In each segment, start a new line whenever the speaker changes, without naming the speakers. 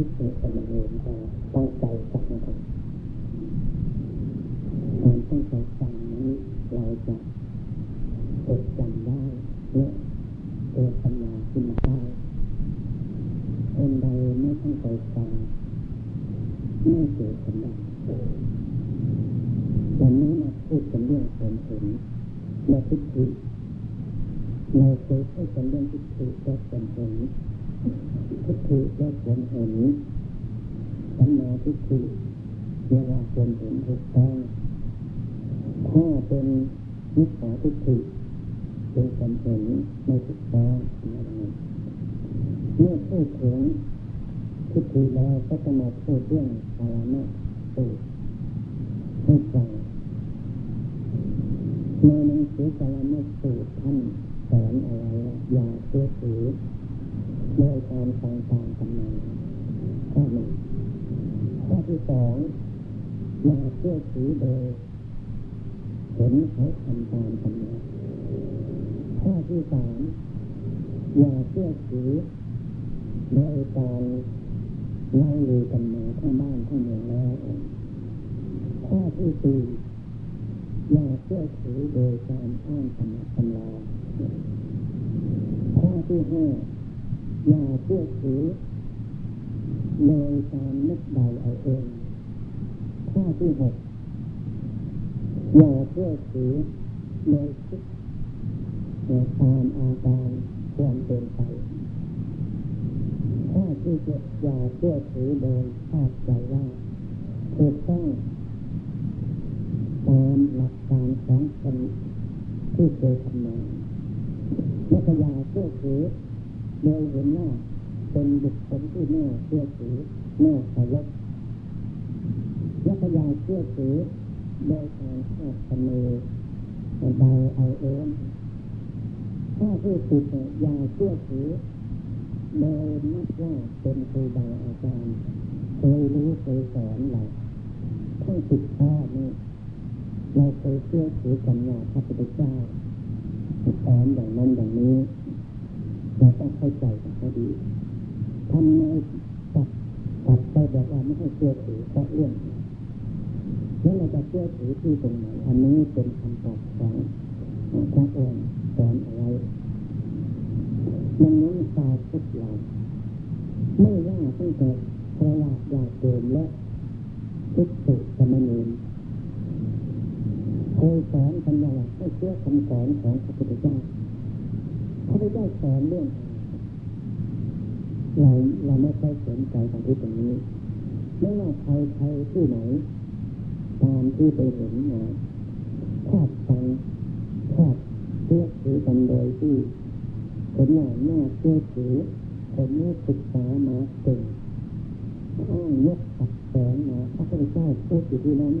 ทิฏฐิกันเองก็ตั้งใจฟังนะครับการตั้งใจฟังนั้เราจะจดจำได้และเกิดปัญญาขึ้นมาได้คนใดไม่ตั้งใจฟังไม่เกิดปัญญาวันนี้มาพูดกันเรื่องผลเห็นและทิฏฐิเราเคยพูดกันเรื่องทิฏฐิและผลเห็น ทิฏฐิและผลเห็นสัมมาทิฏฐิเวลาผลเห็นถูกต้องถ้าเป็นมิจฉาทิฏฐิเป็นผลเห็นไม่ถูกต้องอะเมื่อพูดถึงทิฏฐิแล้วก็จะมาพูดเรื่องอารมะสูตรให้ฟังในหนังสือสารมะสูตรท่านสอนอะไรอย่าเชื่อถือ การฟังตามตำนานข้อหนึ่งข้อที่สองอย่าเชื่อถือโดยเห็นเขาทำตามตำนานข้อที่สามอย่าเชื่อถือโดยการเล่าลือกันมาทั้งบ้านทั้งเมืองแล้วข้อที่สี่อย่าเชื่อถือโดยการอ้างตำราข้อที่ห้า อย่าเชื่อถือโดยการนึกเดาเอาเองข้อที่หกอย่าเชื่อถือโดยคิดตามอาการความเป็นไปข้อที่เจ็ดอย่าเชื่อถือโดยคาดใจว่าถูกต้องตามหลักการของคนที่เคยทำมาและอย่าเชื่อถือ โดยเห็นว่าเป็นบุคคลที่น่าเชื่อถือน่าเคารพและก็อย่าเชื่อถือโดยการคาดคะเนเดาเอาเองถ้าที่สุดอย่าเชื่อถือโดยนับว่าเป็นครูบาอาจารย์เคยรู้เคยสอนเราทั้งสิบข้อนี้เราเคยเชื่อถือกันว่าพระพุทธเจ้าสอนอย่างนั้นอย่างนี้ เราต้องเข้าใจกันให้ดีทำไมตัดตัดไปแบบว่าไม่ให้เชื่อถือเพราะเรื่องแล้วเราจะเชื่อถือที่ตรงไหนอันนี้เป็นคำตอบของพระองค์สอนเอาไว้ดังนั้นชาวพุทธเราไม่ว่าตั้งแต่พระวาญาโยมและทุกสุสมณีเคยสอนกันว่าให้เชื่อคำสอนของพระพุทธเจ้า พระพุทธเจ้าสอนเรื่อง เราเราไม่ค่อยสนใจตรงที่ตรงนี้ไม่ว่าใครใครที่ไหน ตามที่ไปเห็นมาชอบฟังชอบเชื่อถือกันโดยที่ผลงานน่าเชื่อถือคนนี้ศึกษามาเก่งอ้างยกตัดแสงมาพระพุทธเจ้าพูดอยู่ที่นั้น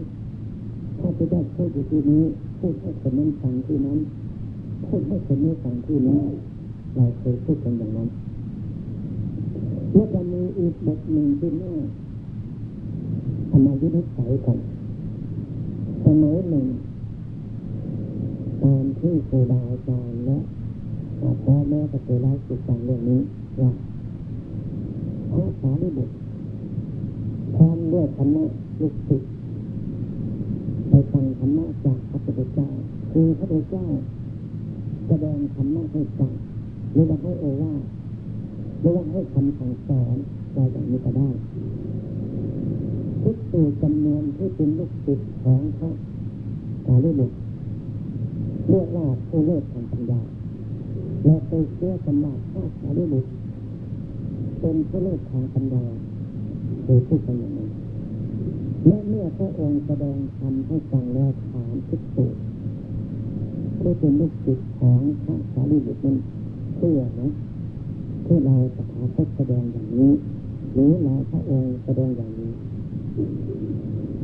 พระพุทธเจ้าพูดอยู่ที่นี้พูดให้คนนั้นฟังที่นั้น พูดให้คนนี้ฟังที่นี้เราเคยพูดกันอย่างนั้นแล้วจะมีอีกบทหนึ่งที่น่าทำมาวินิจฉัยกันสมัยหนึ่งตามที่ครูบาอาจารย์และพ่อแม่ก็เคยเล่าสู่ฟังเรื่องนี้ว่าพระสารีบุตรพร้อมด้วยคณะลูกศิษย์ไปฟังธรรมะจากพระพุทธเจ้าคือพระพุทธเจ้า แสดงธรรมะให้ฟังหรือว่าให้โอวาหรือว่าให้คำสั่งสอนอะไรอย่างนี้ก็ได้ทุกตัวจำนวนที่เป็นลูกศิษย์ของพระสารีบุตรเรียกว่าผู้เลิศทางปัญญาและไปเชื่อสำหรับพระสารีบุตรเป็นผู้เลิศทางปัญญาคือพูดกันอย่างนี้และเมื่อพระองค์แสดงธรรมให้ฟังแล้วถามทุกตัว ที่เป็นลูกศิษย์ของพระสารีบุตรนั้นเชื่อนะที่อเราสถาคตแสดงอย่างนี้ หรือเราพระองค์แสดงอย่างนี้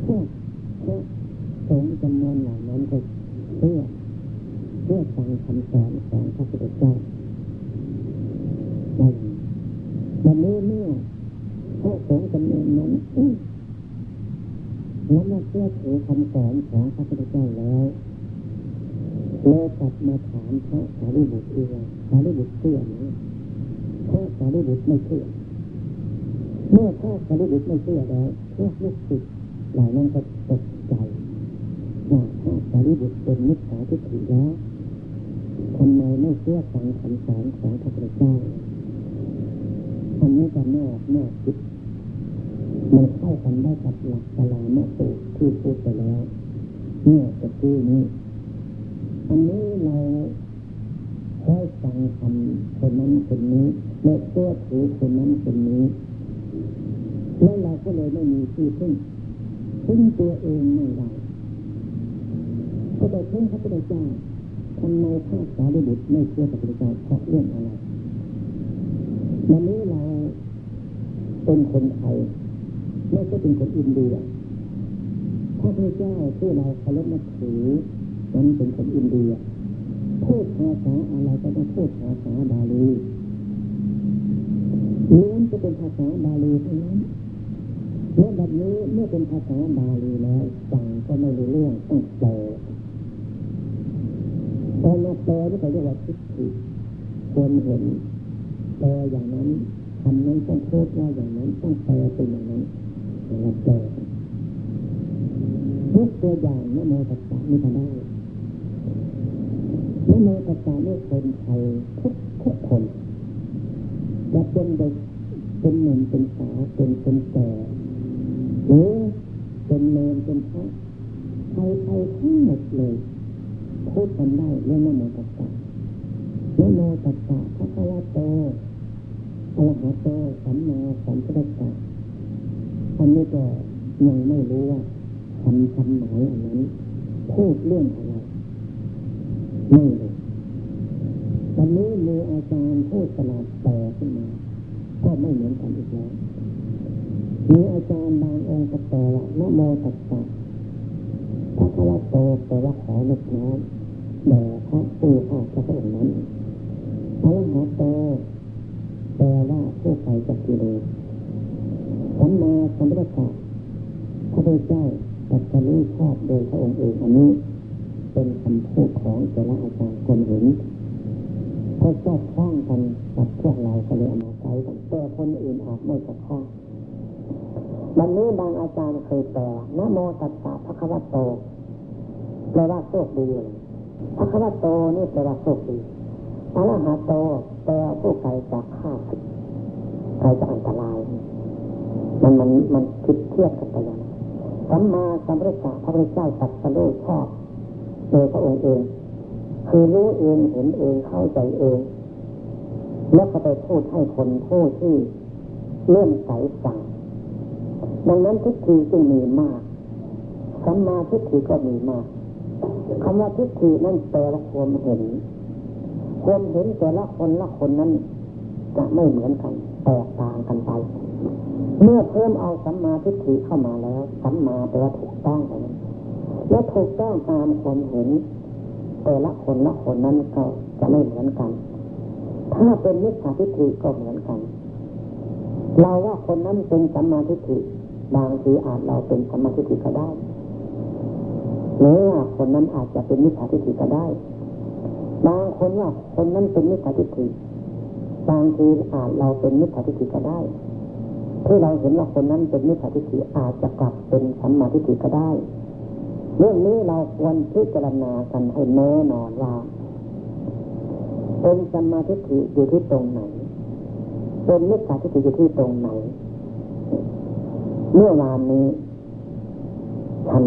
พวกพวกสงฆ์จำนวนเหล่านั้นก็เชื่อเพื่อฟังคำสอนของพระพุทธเจ้าวันนี้เมื่อพระสงฆ์จำนวนนั้นแล้วมาเชื่อถือคำสอนของพระพุทธเจ้าแล้ว เลยกลับมาถามพระสารีบุตรอีกว่าสารีบุตรเชื่อไหมพระสารีบุตรไม่เชื่อเมื่อข้าสารีบุตรไม่เชื่อแล้วพวกลูกศิษย์เหล่านั้นก็ตกใจว่าข้าสารีบุตรเป็นมิจฉาทิฏฐิแล้วทำไมไม่เชื่อฟังคำสอนของพระพุทธเจ้าอันนี้ก็นอกนอกคิดมันเข้ากันได้กับหลักตลาดมาสูที่พูดไปแล้วเนี่ยจะคือนี้ อันนี้เราค่อยฟังคำคนนั้นคนนี้เชื่อถือคนนั้นคนนี้แล้วเราก็เลยไม่มีที่พึ่งพึ่งตัวเองไม่ได้ก็ไปพึ่งพระพุทธเจ้าทำไมข้าสารีบุตรไม่เชื่อพระพุทธเจ้าเพราะเรื่องอะไรวันนี้เราเป็นคนไทยไม่ใช่เป็นคนอินเดียพระพุทธเจ้าที่เราเคารพนับถือ นั้นเป็นคนอินเดียพูดภาษาอะไรก็ต้องพูดภาษาบาลีล้วนจะเป็นภาษาบาลีเท่านั้นเมื่อแบบนี้เมื่อเป็นภาษาบาลีแล้วฟังก็ไม่รู้เรื่องต้องแปลตอนมาแปลที่เขาเรียกว่าทิฏฐิควรเห็นแปลอย่างนั้นคำนั้นต้องพูดว่าอย่างนั้นต้องแปลเป็นอย่างนั้นเราแปลยกตัวอย่างนโมตัสสะนี่ก็ได้ นโมตัสสะนี่คนไทยทุกทุกคนจะเป็นเด็กเป็นหนุ่มเป็นสาวเป็นคนแก่หรือเป็นเนรเป็นพระไทยไทยทั้งหมดเลยพูดกันได้เรื่องนโมตัสสะนโมตัสสะพระคัมภีโตอรหะโตสัมมาสัมพุทธัสสะอันนี้ก็ยังไม่รู้ว่าคำคำไหมายอันนั้นพูดเรื่องอะไร ไม่รู้วันนี้มีอาจารย์พูดตลาดแปลขึ้นมา ก็ไม่เหมือนกันอีกแล้ว มีอาจารย์บางองค์ก็แปลว่านโมตัสสะพระคัมภีโตแปลว่าขอลูกน้อมแด่พระผู้อาพระองค์นั้นอระหะโตแปลว่าผู้ไปจากกิเลสสัมมาสัมพุทธะพระพุทธเจ้าตัดสรู้ชอบโดยพระองค์เองอันนี้ เป็นคำพูดของแต่ละอาจารย์คนเห็นก็ชอบคล้องกันกับพวกเราก็เลยเอามาใช้กันแต่คนอื่นอาจไม่จะคล้องวันนี้บางอาจารย์เคยแปลนโมตัสสะพระคัมภีโตแปลว่าโชคดีพระคัมภีโตนี่แปลว่าโชคดีอรหัตโตแปลผู้ไกลจากข้าศึกไกลจากอันตราย มันมันมันคิดเทียบกันไปแล้วสัมมาสัมพุทธะพระพุทธเจ้าตัดสรู้ชอบ โดยพระองค์เอง คือรู้เองเห็นเองเข้าใจเอง แล้วก็ไปพูดให้คนผู้ที่เลื่อมใสสั่งดังนั้นทิฏฐิจึงมีมากสัมมาทิฏฐิก็มีมากคำว่าทิฏฐินั่นแปลว่าความเห็น ความเห็นแต่ละคนละคนนั้นจะไม่เหมือนกัน แตกต่างกันไป เมื่อเพิ่มเอาสัมมาทิฏฐิเข้ามาแล้ว สัมมาแปลว่าถูกต้องไป แล้วถูกต้องตามความเห็น แต่ละคนละคนนั้นก็จะไม่เหมือนกัน ถ้าเป็นมิจฉาทิฏฐิก็เหมือนกัน เราว่าคนนั้นเป็นสัมมาทิฏฐิบางทีอาจเราเป็นสัมมาทิฏฐิก็ได้หรือว่าคนนั้นอาจจะเป็นมิจฉาทิฏฐิก็ได้ บางคนว่าคนนั้นเป็นมิจฉาทิฏฐิบางทีอาจเราเป็นมิจฉาทิฏฐิก็ได้ที่เราเห็นว่าคนนั้นเป็นมิจฉาทิฏฐิอาจจะกลับเป็นสัมมาทิฏฐิก็ได้ เรื่องนี้เราควรพิจารณากันให้แน่นอนว่าเป็นสมมาทิฏฐิอยู่ที่ตรงไหน เป็นมิจฉาทิฏฐิอยู่ที่ตรงไหน เมื่อวานนี้ ฉัน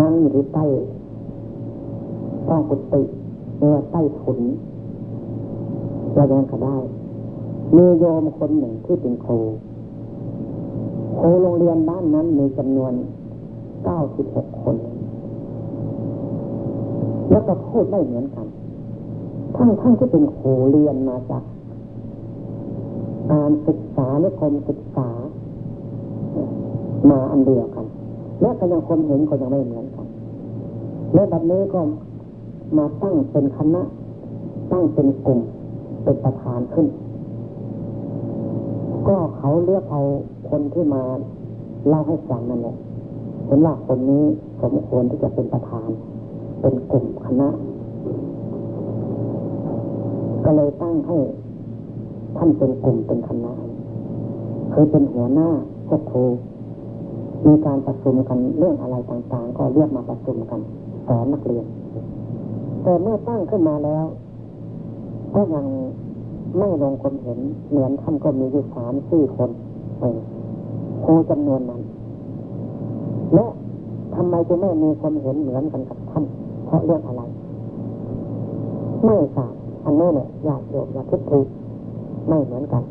นั่งอยู่ที่ใต้ใต้กุฏิเรือใต้ถุนเรายังก็ได้ มีโยมคนหนึ่งที่เป็นครูครูโรงเรียนบ้านนั้นมีจำนวน เก้าสิบหกคน แล้วก็พูดไม่เหมือนกัน ทั้งทั้งที่เป็นครูเรียนมาจากการศึกษาหรือคมศึกษา มาอันเดียวกัน และก็ยังคนเห็นก็ยังไม่เหมือนกัน และแบบนี้ก็มาตั้งเป็นคณะ ตั้งเป็นกลุ่มเป็นประธานขึ้น ก็เขาเลือกเอาคนที่มาเล่าให้ฟังนั่นแหละ เห็นว่าคนนี้สมควรที่จะเป็นประธาน เป็นกลุ่มคณะ ก็เลยตั้งให้ท่านเป็นกลุ่มเป็นคณะคือเป็นหัวหน้าพวกครูมีการประชุมกันเรื่องอะไรต่างๆ ก็เรียกมาประชุมกันสอนนักเรียน แต่เมื่อตั้งขึ้นมาแล้ว ก็ยังไม่ลงความเห็นเหมือนท่านก็มีอยู่สามสี่คนครูจำนวนนั้น ไมจะไม่มีความเห็นเหมือนกันกับท่านเพราะเรื่องอะไร ไม่ทราบอันนี้เนี่ยอยากโยมอยากทิฏฐิไม่เหมือนกัน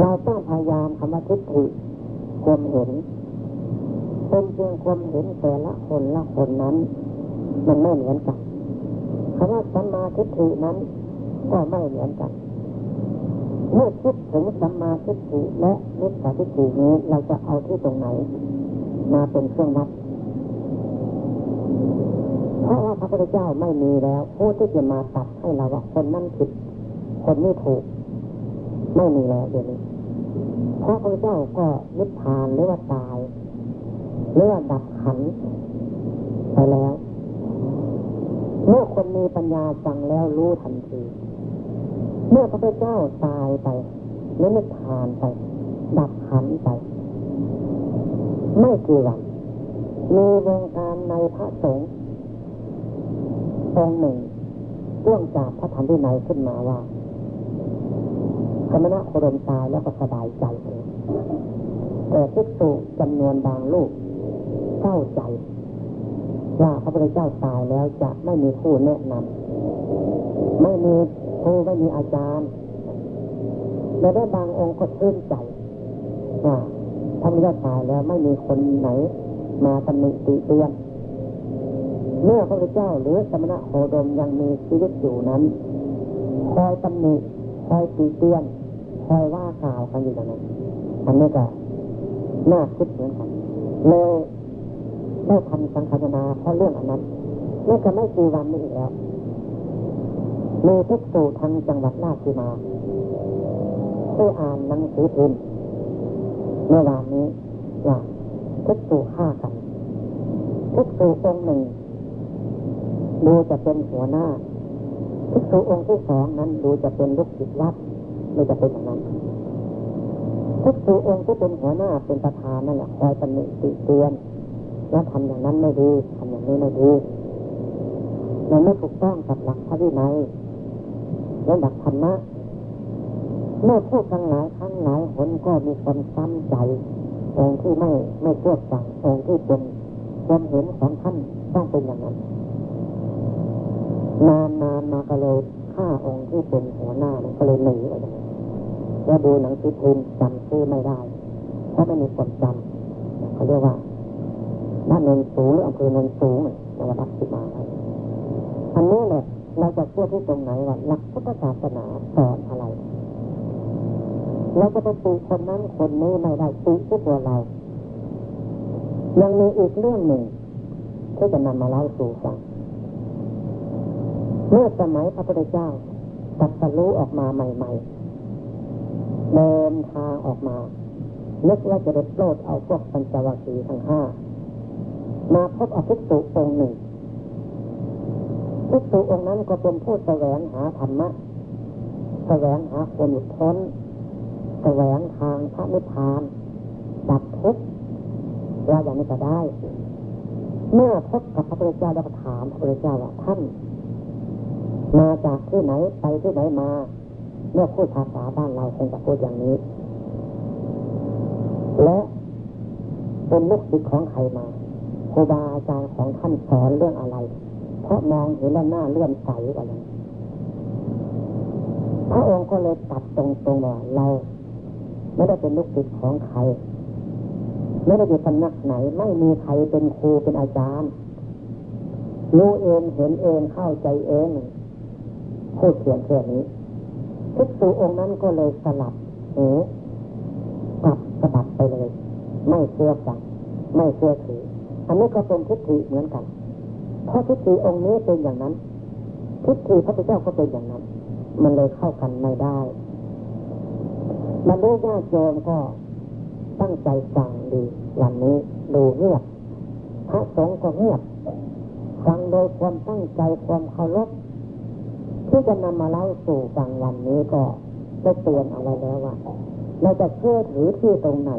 เราต้องพยายามคำว่าทิฏฐิความเห็นเป็นเพียงความเห็นแต่ละคนละคนนั้น มันไม่เหมือนกันคำว่าสัมมาทิฏฐินั้น ก็ไม่เหมือนกันเมื่อคิดถึงสัมมาทิฏฐิและนิสสทิฏฐินี้เราจะเอาที่ตรงไหน มาเป็นเครื่องวัดเพราะว่าพระพุทธเจ้าไม่มีแล้ว ผู้ที่จะมาตัดให้เราว่าคนนั้นผิด คนนี้ถูก ไม่มีแล้วเดี๋ยวนี้พระพุทธเจ้าก็นิพพานหรือว่าตายหรือว่าดับขันไปแล้วเมื่อคนมีปัญญาฟังแล้วรู้ทันที เมื่อพระพุทธเจ้าตายไปหรือนิพพานไป ดับขันไป ไม่กี่วันมีวงการในพระสงฆ์องค์หนึ่งเรื่องจากพระธรรมวินัยขึ้นมาว่ากรรมะโคดมตายแล้วก็สบายใจเลยแต่ภิกษุจำนวนบางลูกเศร้าใจ ว่าพระพุทธเจ้าตายแล้วจะไม่มีผู้แนะนำไม่มีครูไม่มีอาจารย์และได้บางองค์ก็ชื่นใจว่า ทธเจ้าตายแล้วไม่มีคนไหนมาตำหนิติเตียนเมื่อพระพุทธเจ้าหรือสมณะโคดมยังมีชีวิตอยู่นั้นคอยตำหนิคอยติเตียนคอยว่ากล่าวกันอยู่อย่างนั้นอันนี้ก็น่าคิดเหมือนกันเลยได้ทำสังขารนาเพราะเรื่องอันนั้นนี่ก็ไม่กี่วันนี้อีกแล้วมีทุกสู่ทางจังหวัดราชสีมาได้อ่านหนังสือพิมพ์ เมื่อวานนี้ว่าทุกสู่ฆ่ากันทุกสู่องค์หนึ่งดูจะเป็นหัวหน้าทุกสู่องค์ที่สองนั้นดูจะเป็นลูกศิษย์วัดไม่จะเป็นอย่างนั้นทุกสู่องค์ที่เป็นหัวหน้าเป็นประธานนั่นแหละคอยตำหนิติเตือนว่าทำอย่างนั้นไม่ดีทำอย่างนี้ไม่ดีมันไม่ถูกต้องกับหลักพระวินัยและหลักธรรมะเมื่อพูดกันหลายครั้ง หลายหนก็มีความซ้ำใจ องค์ที่ไม่ไม่เชื่อฟังองค์ที่เป็นความเห็นของท่านต้องเป็นอย่างนั้นนานนานมาก็เลยฆ่าองค์ที่เป็นหัวหน้ามันก็เลยหนีออกมาแล้วดูหนังสือพิมพ์จำชื่อไม่ได้เพราะไม่มีคนจำเขาเรียกว่าบ้านเนินสูงหรืออำเภอเนินสูงจังหวัดปัตตาอันนี้เนี่ยเราจะเชื่อที่ตรงไหนว่าหลักพุทธศาสนาสอนอะไร เราจะไปตีคนนั้นคนนี้ไม่ได้ตีที่ตัวเรา ยังมีอีกเรื่องหนึ่งที่จะนำมาเล่าสู่ฟังเมื่อสมัยพระพุทธเจ้าตัดสรู้ออกมาใหม่ๆเดินทางออกมานึกว่าจะได้โปรดเอาพวกปัญจวัคคีย์ทั้งห้ามาพบอภิสุองค์หนึ่งภิกษุองค์นั้นก็เป็นผู้แสวงหาธรรมะแสวงหาความหลุดพ้น แสวงทางพระนิพพานดับทุกข์ว่าอย่างนี้ก็ได้ เมื่อพบกับพระพุทธเจ้าแล้วก็ถามพระพุทธเจ้าว่าท่าน มาจากที่ไหนไปที่ไหนมา เมื่อพูดภาษาบ้านเราคงจะพูดอย่างนี้ และเป็นลูกศิษย์ของใครมาครูบาอาจารย์ของท่านสอนเรื่องอะไร เพราะมองเห็นแล้วหน้าเลื่อมใสอะไรพระองค์ก็เลยตัดตรงๆว่าเรา ไม่ได้เป็นลูกศิษย์ของใคร ไม่ได้อยู่สำนักไหน ไม่มีใครเป็นครูเป็นอาจารย์ รู้เองเห็นเองเข้าใจเองพูดเขียนแค่นี้ทิกษุองค์นั้นก็เลยสลับหูกลับสะบัดไปเลย ไม่เชื่อฟังไม่เชื่อถือ อันนี้ก็เป็นทิฏฐิเหมือนกันเพราะทิฏฐิองค์นี้เป็นอย่างนั้นทิฏฐิพระพุทธเจ้าก็เป็นอย่างนั้น มันเลยเข้ากันไม่ได้ บรรลุญาติโยมก็ตั้งใจฟังดีวันนี้ดูเงียบพระสงฆ์ก็เงียบฟังโดยความตั้งใจความเคารพที่จะนำมาเล่าสู่ฟังวันนี้ก็ได้เตือนเอาไว้แล้วว่าเราจะเชื่อถือที่ตรงไหน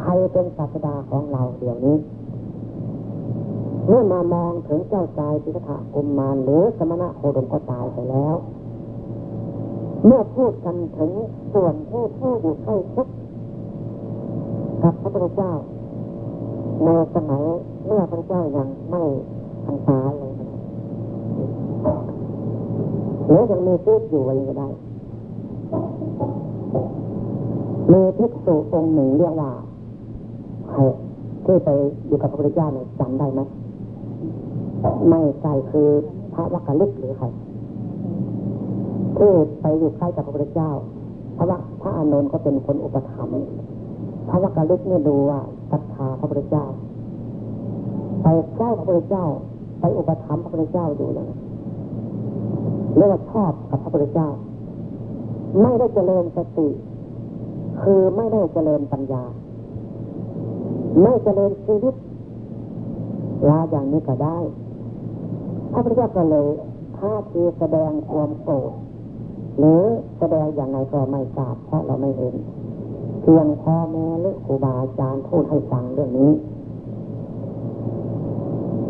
ใครเป็นศาสดาของเราเดี๋ยวนี้เมื่อมามองถึงเจ้าชายพิทธะกุมมารหรือสมณะโคดมก็ตายไปแล้ว เมื่อพูดกันถึงส่วนที่ผู้อยู่ใกล้ชิดกับพระพุทธเจ้า ในสมัยเมื่อพระเจ้ายังไม่ทันตายเลยหรือยังมีชีวิตอยู่อะไรก็ได้มีภิกษุองค์หนึ่งเรียกว่าใครที่ไปอยู่กับพระพุทธเจ้าเนี่ยจำได้ไหมไม่ใช่คือพระวักกะลิกหรือใคร ที่ไปอยู่ใกล้กับพระพุทธเจ้าพระวักพระอานนท์ก็เป็นคนอุปถัมภ์พระวักกะลิกเนี่ยดูว่าศรัทธาพระพุทธเจ้า ไปใกล้พระพุทธเจ้า ไปอุปถัมภ์พระพุทธเจ้าอยู่อย่างนั้นเรียกว่าชอบกับพระพุทธเจ้า ไม่ได้เจริญสติ คือไม่ได้เจริญปัญญา ไม่เจริญชีวิตลาอย่างนี้ก็ได้ พระพุทธเจ้าก็เลยท่าทีแสดงความโกรธ หรือแสดงอย่างไรก็ไม่ทราบเพราะเราไม่เห็นเพียงพ่อแม่หรือครูบาอาจารย์พูดให้ฟังเรื่องนี้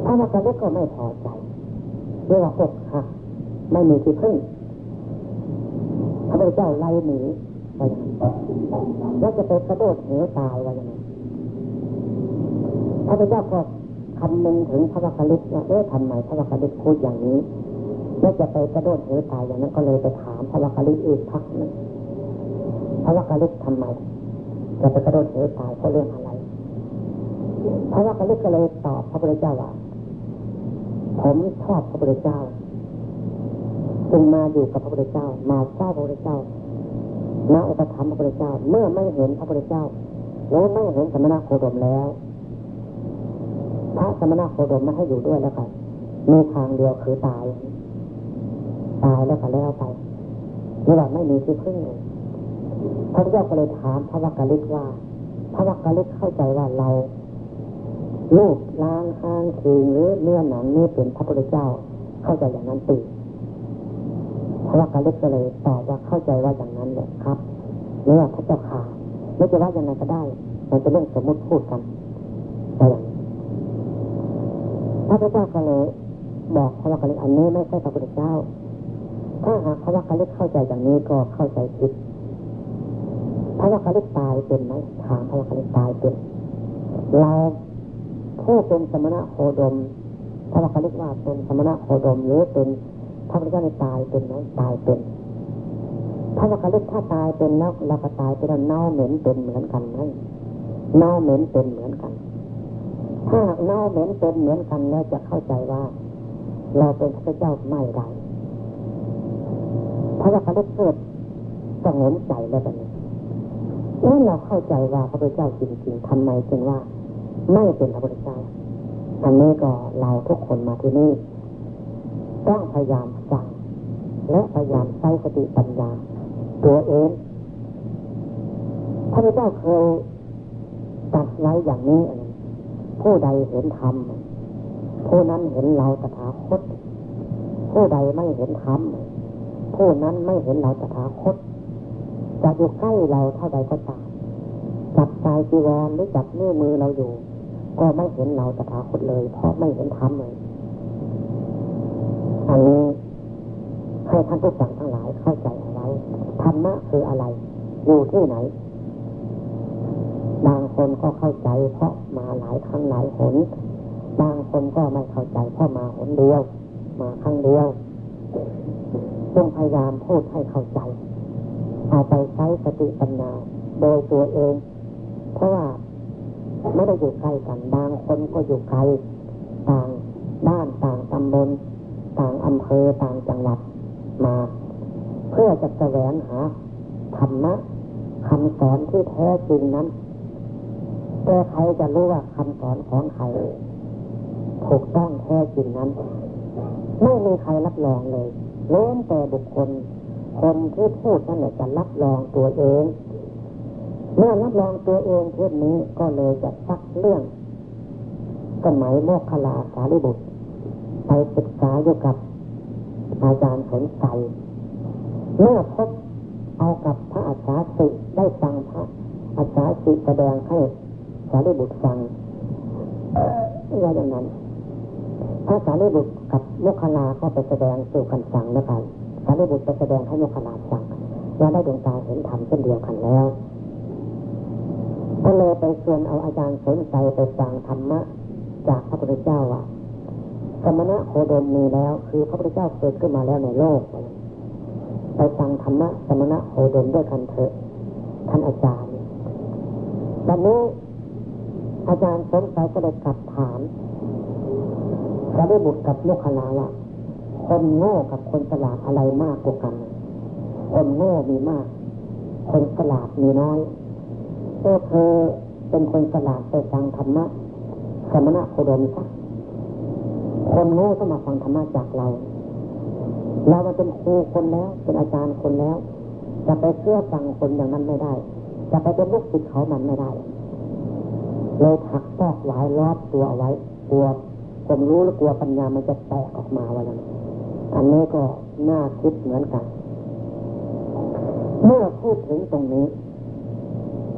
พระนักเล็กก็ไม่พอใจเรียกว่าอกหักไม่มีที่พึ่งพระพุทธเจ้าไล่หนีไปแล้วจะไปกระโดดเหวตายว่าอย่างไรพระพุทธเจ้าก็คำนึงถึงพระวักลิศว่าเอ๊ะทำไมพระวักลิศพูดอย่างนี้ แล้วจะไปกระโดดเหวตายอย่างนั้นก็เลยไปถามพระวักลิศอีกพักนึงพระวักลิศทำไมจะไปกระโดดเหวตายเพราะเรื่องอะไรพระวักลิศก็เลยตอบพระพุทธเจ้าว่าผมชอบพระพุทธเจ้าจึงมาอยู่กับพระพุทธเจ้า มาเฝ้าพระพุทธเจ้ามาอุปถัมภ์พระพุทธเจ้า เมื่อไม่เห็นพระพุทธเจ้าแล้วไม่เห็นสมณะโคดมแล้ว พระสมณะโคดมไม่ให้อยู่ด้วยแล้วกันมีทางเดียวคือตาย ตายแล้วก็แล้วไปนี่ว่าไม่มีที่พึ่งเลยพระเจ้าก็เลยถามพระวักกะลิกว่าพระวักกะลิกเข้าใจว่าเราลูกล้างห้างคืนหรือเนื้อหนังนี่เป็นพระพุทธเจ้า เข้าใจอย่างนั้นตีพระวักกะลิกก็เลยตอบว่าเข้าใจว่าอย่างนั้นแหละครับเนื้อพระเจ้าข่าไม่จะว่ายังไงก็ได้มันจะเรื่องสมมติพูดกันแต่อย่างพระพุทธเจ้าก็เลยบอกพระวักกะลิกอันนี้ไม่ใช่พระพุทธเจ้า ถ้าหากพระวักกะลิกเข้าใจอย่างนี้ก็เข้าใจผิดพระวักกะลิกตายเป็นไหมถามพระวักกะลิกตายเป็นเราผู้เป็นสมณะโคดมพระวักกะลิกว่าเป็นสมณะโคดมหรือเป็นพระพุทธเจ้าตายเป็นไหมตายเป็นพระวักกะลิกถ้าตายเป็นแล้วเราก็ตายเป็นเน่าเหม็นเป็นเหมือนกันไหมเน่าเหม็นเป็นเหมือนกัน ถ้าเน่าเหม็นเป็นเหมือนกันแล้วจะเข้าใจว่า เราเป็นพระเจ้าไม่ได้ พระวักกะลิกเกิดสงบใจแล้วแบบนี้เมื่เราเข้าใจว่าพระพุทธเจ้าจริงๆทำไมจึงว่า ไม่เป็นพระพุทธเจ้าอันนี้ก็เราทุกคนมาที่นี่ต้องพยายามฟังและพยายามใช้สติปัญญา ตัวเองพระพุทธเจ้าเคยตัดไว้อย่างนี้ผู้ใดเห็นธรรมผู้นั้นเห็นเราตถาคตผู้ใดไม่เห็นธรรม ผู้นั้นไม่เห็นเราตถาคตจะอยู่ใกล้เราเท่าใดก็ตามจับกายจีวรหรือจับนิ้วมือเราอยู่ ก็ไม่เห็นเราตถาคตเลย เพราะไม่เห็นธรรมเลยอันนี้ให้ท่านผู้ฟังทั้งหลายเข้าใจเอาไว้ธรรมะคืออะไร อยู่ที่ไหน บางคนก็เข้าใจ เพราะมาหลายครั้งหลายหน บางคนก็ไม่เข้าใจเพราะมาหนเดียว มาครั้งเดียว ต้องพยายามพูดให้เข้าใจ เอาไปใช้สติปัญญาโดยตัวเอง เพราะว่าไม่ได้อยู่ใกล้กันบางคนก็อยู่ไกลต่างบ้านต่างตำบลต่างอำเภอต่างจังหวัดมา เพื่อจะแสวงหาธรรมะคำสอนที่แท้จริงนั้นแต่ใครจะรู้ว่าคำสอนของใครถูกต้องแท้จริงนั้น ไม่มีใครรับรองเลย เล้นแต่บุคคล คนที่พูดนั่นแหละจะรับรองตัวเอง เมื่อรับรองตัวเองเช่นนี้ก็เลยจะซักเรื่องสมัยโมกขลาสารีบุตร ไปศึกษาอยู่กับอาจารย์สนใจเมื่อพบเอากับพระอาจารย์สิดงให้สารีบุตรฟังว่าอย่างนั้น พระสารีบุตรกับโมุคลาก็ไปแสดงสู่กันฟังนะครับสารีบุตรไปแสดงให้โมุคลาฟังว่าได้ดวงตาเห็นธรรมเช่นเดียวกันแล้วก็เลยไปชวนเอาอาจารย์สนใจไปฟังธรรมะ จากพระพุทธเจ้าว่าสมณะโคดมมีแล้ว คือพระพุทธเจ้าเกิดขึ้นมาแล้วในโลก ไปฟังธรรมะสมณะโคดมด้วยกันเถอะท่านอาจารย์วันนี้อาจารย์สนใจก็เลยกลับถาม พระได้บุตรกับลูกคลาว่าคนโง่กับคนฉลาดอะไรมากกว่ากัน คนโง่มีมาก คนฉลาดมีน้อยเออเธอเป็นคนฉลาดไปฟังธรรมะสมณะโคดมซะคนโง่ต้องมาฟังธรรมะจากเรา เรามาเป็นครูคนแล้ว เป็นอาจารย์คนแล้ว จะไปเชื่อฟังคนอย่างนั้นไม่ได้ จะไปเป็นลูกศิษย์เขามันไม่ได้เลยถักตอกหลายรอบตัวเอาไว้กลัว ผมรู้และกลัวปัญญามันจะแตกออกมาว่าอย่างนั้นอันนี้ก็น่าคิดเหมือนกัน เมื่อพูดถึงตรงนี้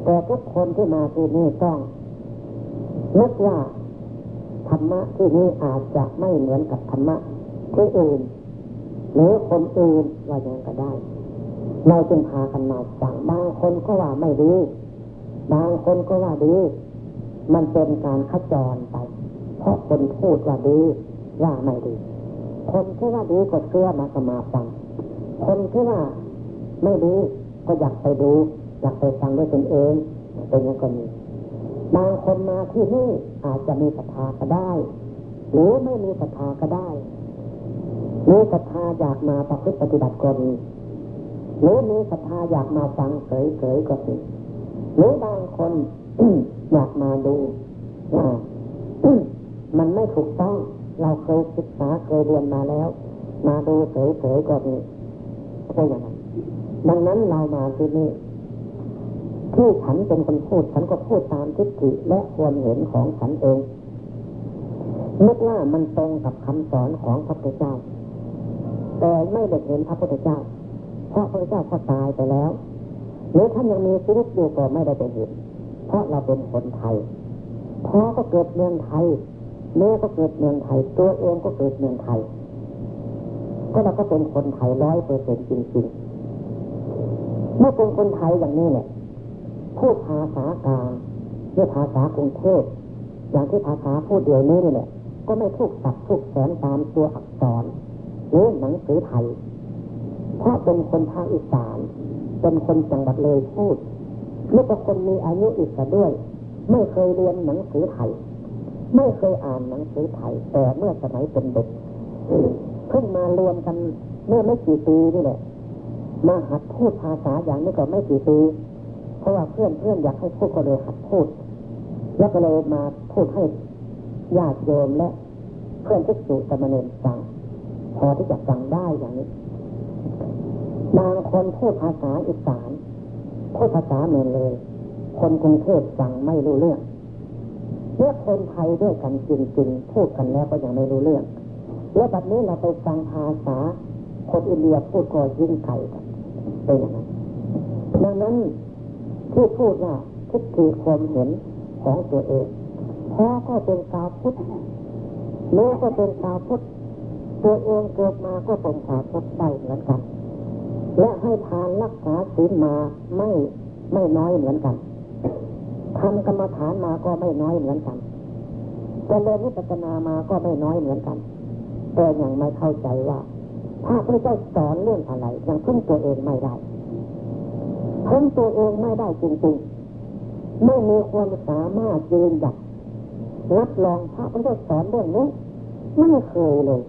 แต่ทุกคนที่มาที่นี่ต้องนึกว่าธรรมะที่นี่อาจจะไม่เหมือนกับธรรมะที่อื่นหรือคนอื่นว่าอย่างก็ได้ เราจึงพากันมาสั่งบางคนก็ว่าไม่ดี บางคนก็ว่าดี มันเป็นการขจรไป เพราะคนพูดว่าดีว่าไม่ดี คนที่ว่าดีก็เชื่อมาสมาฟัง คนที่ว่าไม่ดีก็อยากไปดู อยากไปฟังด้วยตนเองเป็นอย่างนี้บางคนมาที่นี่อาจจะมีศรัทธาก็ได้ หรือไม่มีศรัทธาก็ได้มีศรัทธาอยากมาประพฤติปฏิบัติก็มีหรือมีศรัทธาอยากมาฟังเฉยๆก็มีหรือบางคนอยากมาดูว่า มันไม่ถูกต้อง เราเคยศึกษาเคยเรียนมาแล้ว มาดูเฉยๆก็มีก็นอย่างนั้นดังนั้นเรามาที่นี่ที่ฉันเป็นคนพูดฉันก็พูดตามทิฏฐิและความเห็นของฉันเองนึกว่ามันตรงกับคำสอนของพระพุทธเจ้า แต่ไม่ได้เห็นพระพุทธเจ้า เพราะพระพุทธเจ้าก็ตายไปแล้ว หรือท่านยังมีชีวิตอยู่ก็ไม่ได้ไปเห็น เพราะเราเป็นคนไทยพ่อก็เกิดเมืองไทย แม่ก็เกิดเมืองไทย ตัวเองก็เกิดเมืองไทย ก็เราก็เป็นคนไทยร้อยเปอร์เซ็นต์จริงๆเมื่อเป็นคนไทยอย่างนี้เนี่ยพูดภาษากลางหรือภาษากรุงเทพอย่างที่ภาษาพูดเดียวนี้นี่แหละก็ไม่ทุกสับทุกแสนตามตัวอักษรหรือหนังสือไทย เพราะเป็นคนภาคอีสาน เป็นคนจังหวัดเลยพูดไม่เป็คนมีอายุอีกด้วย ไม่เคยเรียนหนังสือไทย ไม่เคยอ่านหนังสือไทยแต่เมื่อสมัยเป็นเด็กเพิ่งมารวมกันเมื่อไม่กี่ปีนี่แหละมาหัดพูดภาษาอย่างนี้ก็ไม่กี่ปีเพราะว่าเพื่อนเพื่อนอยากให้พูดก็เลยหัดพูด แล้วก็เลยมาพูดให้ญาติโยมและเพื่อนที่สุตมเนรฟังพอที่จะฟังได้อย่างนี้บางคนพูดภาษาอีสานพูดภาษาเมืองเลย คนกรุงเทพฟังไม่รู้เรื่อง เมื่อคนไทยด้วยกันจริงๆพูดกันแล้วก็ยังไม่รู้เรื่อง แล้วแบบนี้เราไปฟังภาษาคนอินเดียพูดก็ยิ่งไกลกันเป็นอย่างนั้นดังนั้นที่พูดว่าทิฏฐิความเห็นของตัวเองพ่อก็เป็นชาวพุทธแม่ก็เป็นชาวพุทธตัวเองเกิดมาก็เป็นชาวพุทธได้เหมือนกัน และให้ทานรักษาศีลมาไม่ไม่น้อยเหมือนกัน ทำกรรมฐานมาก็ไม่น้อยเหมือนกันเจริญวิปัสสนามาก็ไม่น้อยเหมือนกัน แต่ยังไม่เข้าใจว่าถ้าพระเจ้าสอนเรื่องอะไรยังพึ่งตัวเองไม่ได้พ้นตัวเองไม่ได้จริงๆ ไม่มีความสามารถยืนหยัดรับรองพระพุทธสอนเรื่องนี้ไม่เคยเลย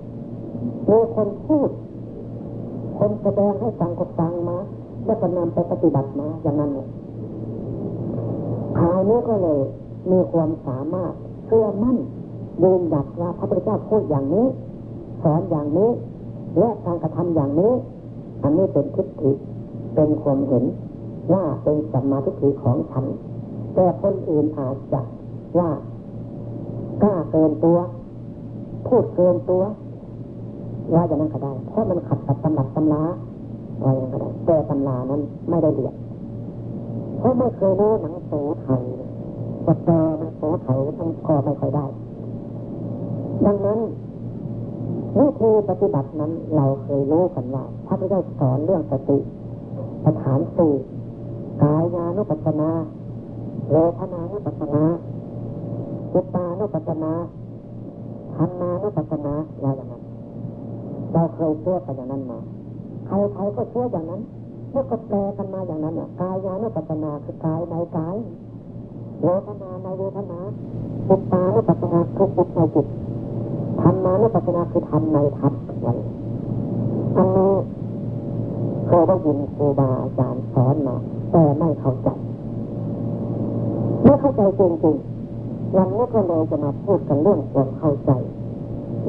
มีคนพูด คนแสดงให้ฟังก็ฟังมา แล้วก็นำไปปฏิบัติมาอย่างนั้นเลย คราวนี้ก็เลยมีความสามารถเชื่อมั่นยืนหยัดว่าพระพุทธเจ้าพูดอย่างนี้ สอนอย่างนี้ และการกระทำอย่างนี้ อันนี้เป็นทิฏฐิเป็นความเห็นว่าเป็นสัมมาทิฏฐิของฉัน แต่คนอื่นอาจจะว่ากล้าเกินตัว พูดเกินตัวว่าอย่างนั้นก็ได้เพราะมันขัดกับตำรับตำราว่าอย่างนั้นก็ได้แต่ตำรานั้นไม่ได้เรียน เพราไม่เคยรู้หนังสือไทยจะแปลหนังสือไทยมันก็ไม่ค่อยได้ ดังนั้นวิธีปฏิบัตินั้นเราเคยรู้กันว่าพระพุทธเจ้าสอนเรื่องสติสถานสี่กายญานุปัสสนาเวทนานุปัสสนาจิตานุปัสสนาธรรมานุปัสสนาว่าอย่างนั้นเราเคยเชื่อกันอย่างนั้นมาใครๆก็เชื่ออย่างนั้น แล้วก็แปลกันมาอย่างนั้นกายานุปัสสนาคือกายในกายเวทนาในเวทนาจิตตานุปัสสนาคือจิตในจิตธรรมานุปัสสนาคือธรรมในธรรมวันอันนี้เคยได้ยินครูบาอาจารย์สอนมาแต่ไม่เข้าใจไม่เข้าใจจริงๆวันนี้ก็เลยจะมาพูดกันเรื่องความเข้าใจ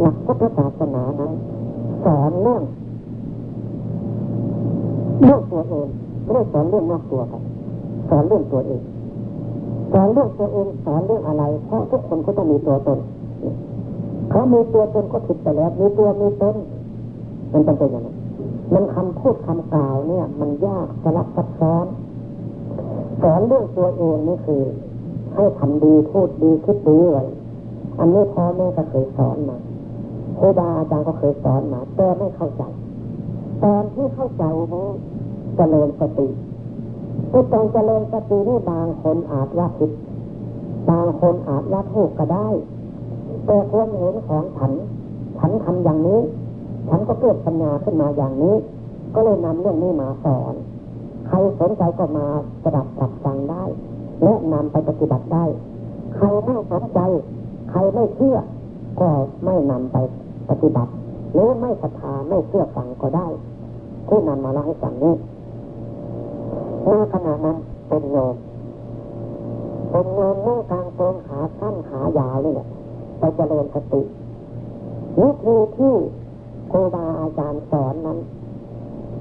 หลักพุทธศาสนานั้นสอนเรื่อง เรื่องตัวเองไม่ได้สอนเรื่องนอกตัวกันสอนเรื่องตัวเองสอนเรื่องตัวเองสอนเรื่องอะไรเพราะทุกคนก็ต้องมีตัวตนเขามีตัวตนก็ผิดไปแล้วมีตัวมีตนมันเป็นอย่างนั้นมันคำพูดคำกล่าวเนี่ย มันยากสลับซับซ้อนสอนเรื่องตัวเองนี่คือ ให้ทำดีพูดดีคิดดีไว้อันนี้พ่อแม่ก็เคยสอนมาครูบาอาจารย์ก็เคยสอนมาแต่ไม่เข้าใจ ตอนที่เข้าใจนี้เจริญสติผู้ตรงเจริญสตินี่บางคนอาจว่าผิดบางคนอาจว่าถูกก็ได้ แต่ความเห็นของฉัน ฉันทำอย่างนี้ ฉันก็เกิดปัญญาขึ้นมาอย่างนี้ ก็เลยนำเรื่องนี้มาสอน ใครสนใจก็มาสดับตับฟังได้ และนำไปปฏิบัติได้ ใครไม่สนใจ ใครไม่เชื่อ ก็ไม่นำไปปฏิบัติหรือไม่ศรัทธาไม่เชื่อฟังก็ได้ ที่นำมาเล่าให้ฟังนี้ในขณะนั้นเป็นโยมเป็นโยมนุ่งกางโปรงขาสั้นขายาวนี่แหละไปเจริญสติวิธีที่ครูบาอาจารย์สอนนั้น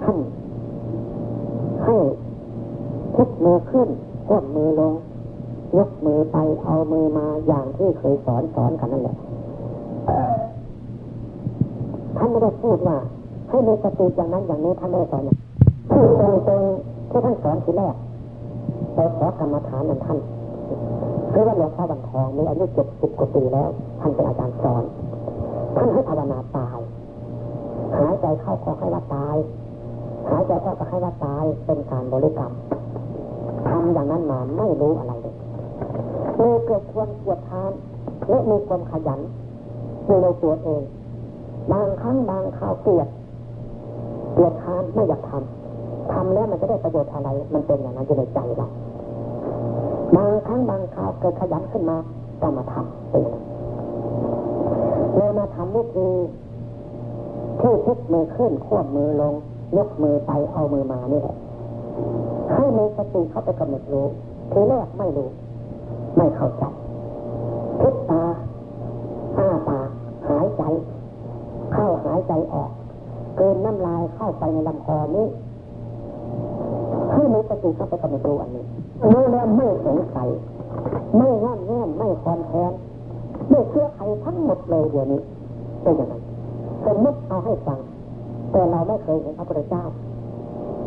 ท่านให้พุกมือขึ้นก้มมือลง ยกมือไปเอามือมาอย่างที่เคยสอนสอนกันนั่นแหละท่านไม่ได้พูดว่า ให้มีสติอย่างนั้นอย่างนี้ท่านไม่ได้สอนที่ตรงตรงที่ท่านสอนทีแรกไปขอกรรมฐานนั้นท่านคือว่าหลวงพ่อบันทองมีอายุเจ็ดสิบกว่าปีแล้ว ท่านเป็นอาจารย์สอน ท่านให้ภาวนาตาย หายใจเข้าก็ให้ว่าตาย หายใจออกก็ให้ว่าตายเป็นการบริกรรมทำอย่างนั้นมาไม่รู้อะไรเลยมีเกิดความปวดทานและมีความขยันอยู่ในตัวเอง บางครั้งบางคราวเกลียด เกลียดทานไม่อยากทำทำแล้วมันจะได้ประโยชน์อะไร มันเป็นอย่างนั้นอยู่ในใจเราบางครั้งบางคราวเกิดขยันขึ้นมาก็มาทำเป็นเรามาทำวิธีที่พลิกมือขึ้นควบมือลง ยกมือไปเอามือมานี่แหละให้มีสติเข้าไปกำหนดรู้ทีแรกไม่รู้ ไม่เข้าใจ ลำคอนี้ให้มีสติเข้าไปกำหนดรู้อันนี้รู้แล้วไม่สงสัยไม่งอนแง่ไม่คอนแทนไม่เชื่อใครทั้งหมดเลยเดี๋ยวนี้เป็นอย่างไรสมมติเอาให้ฟัง แต่เราไม่เคยเห็นพระพุทธเจ้า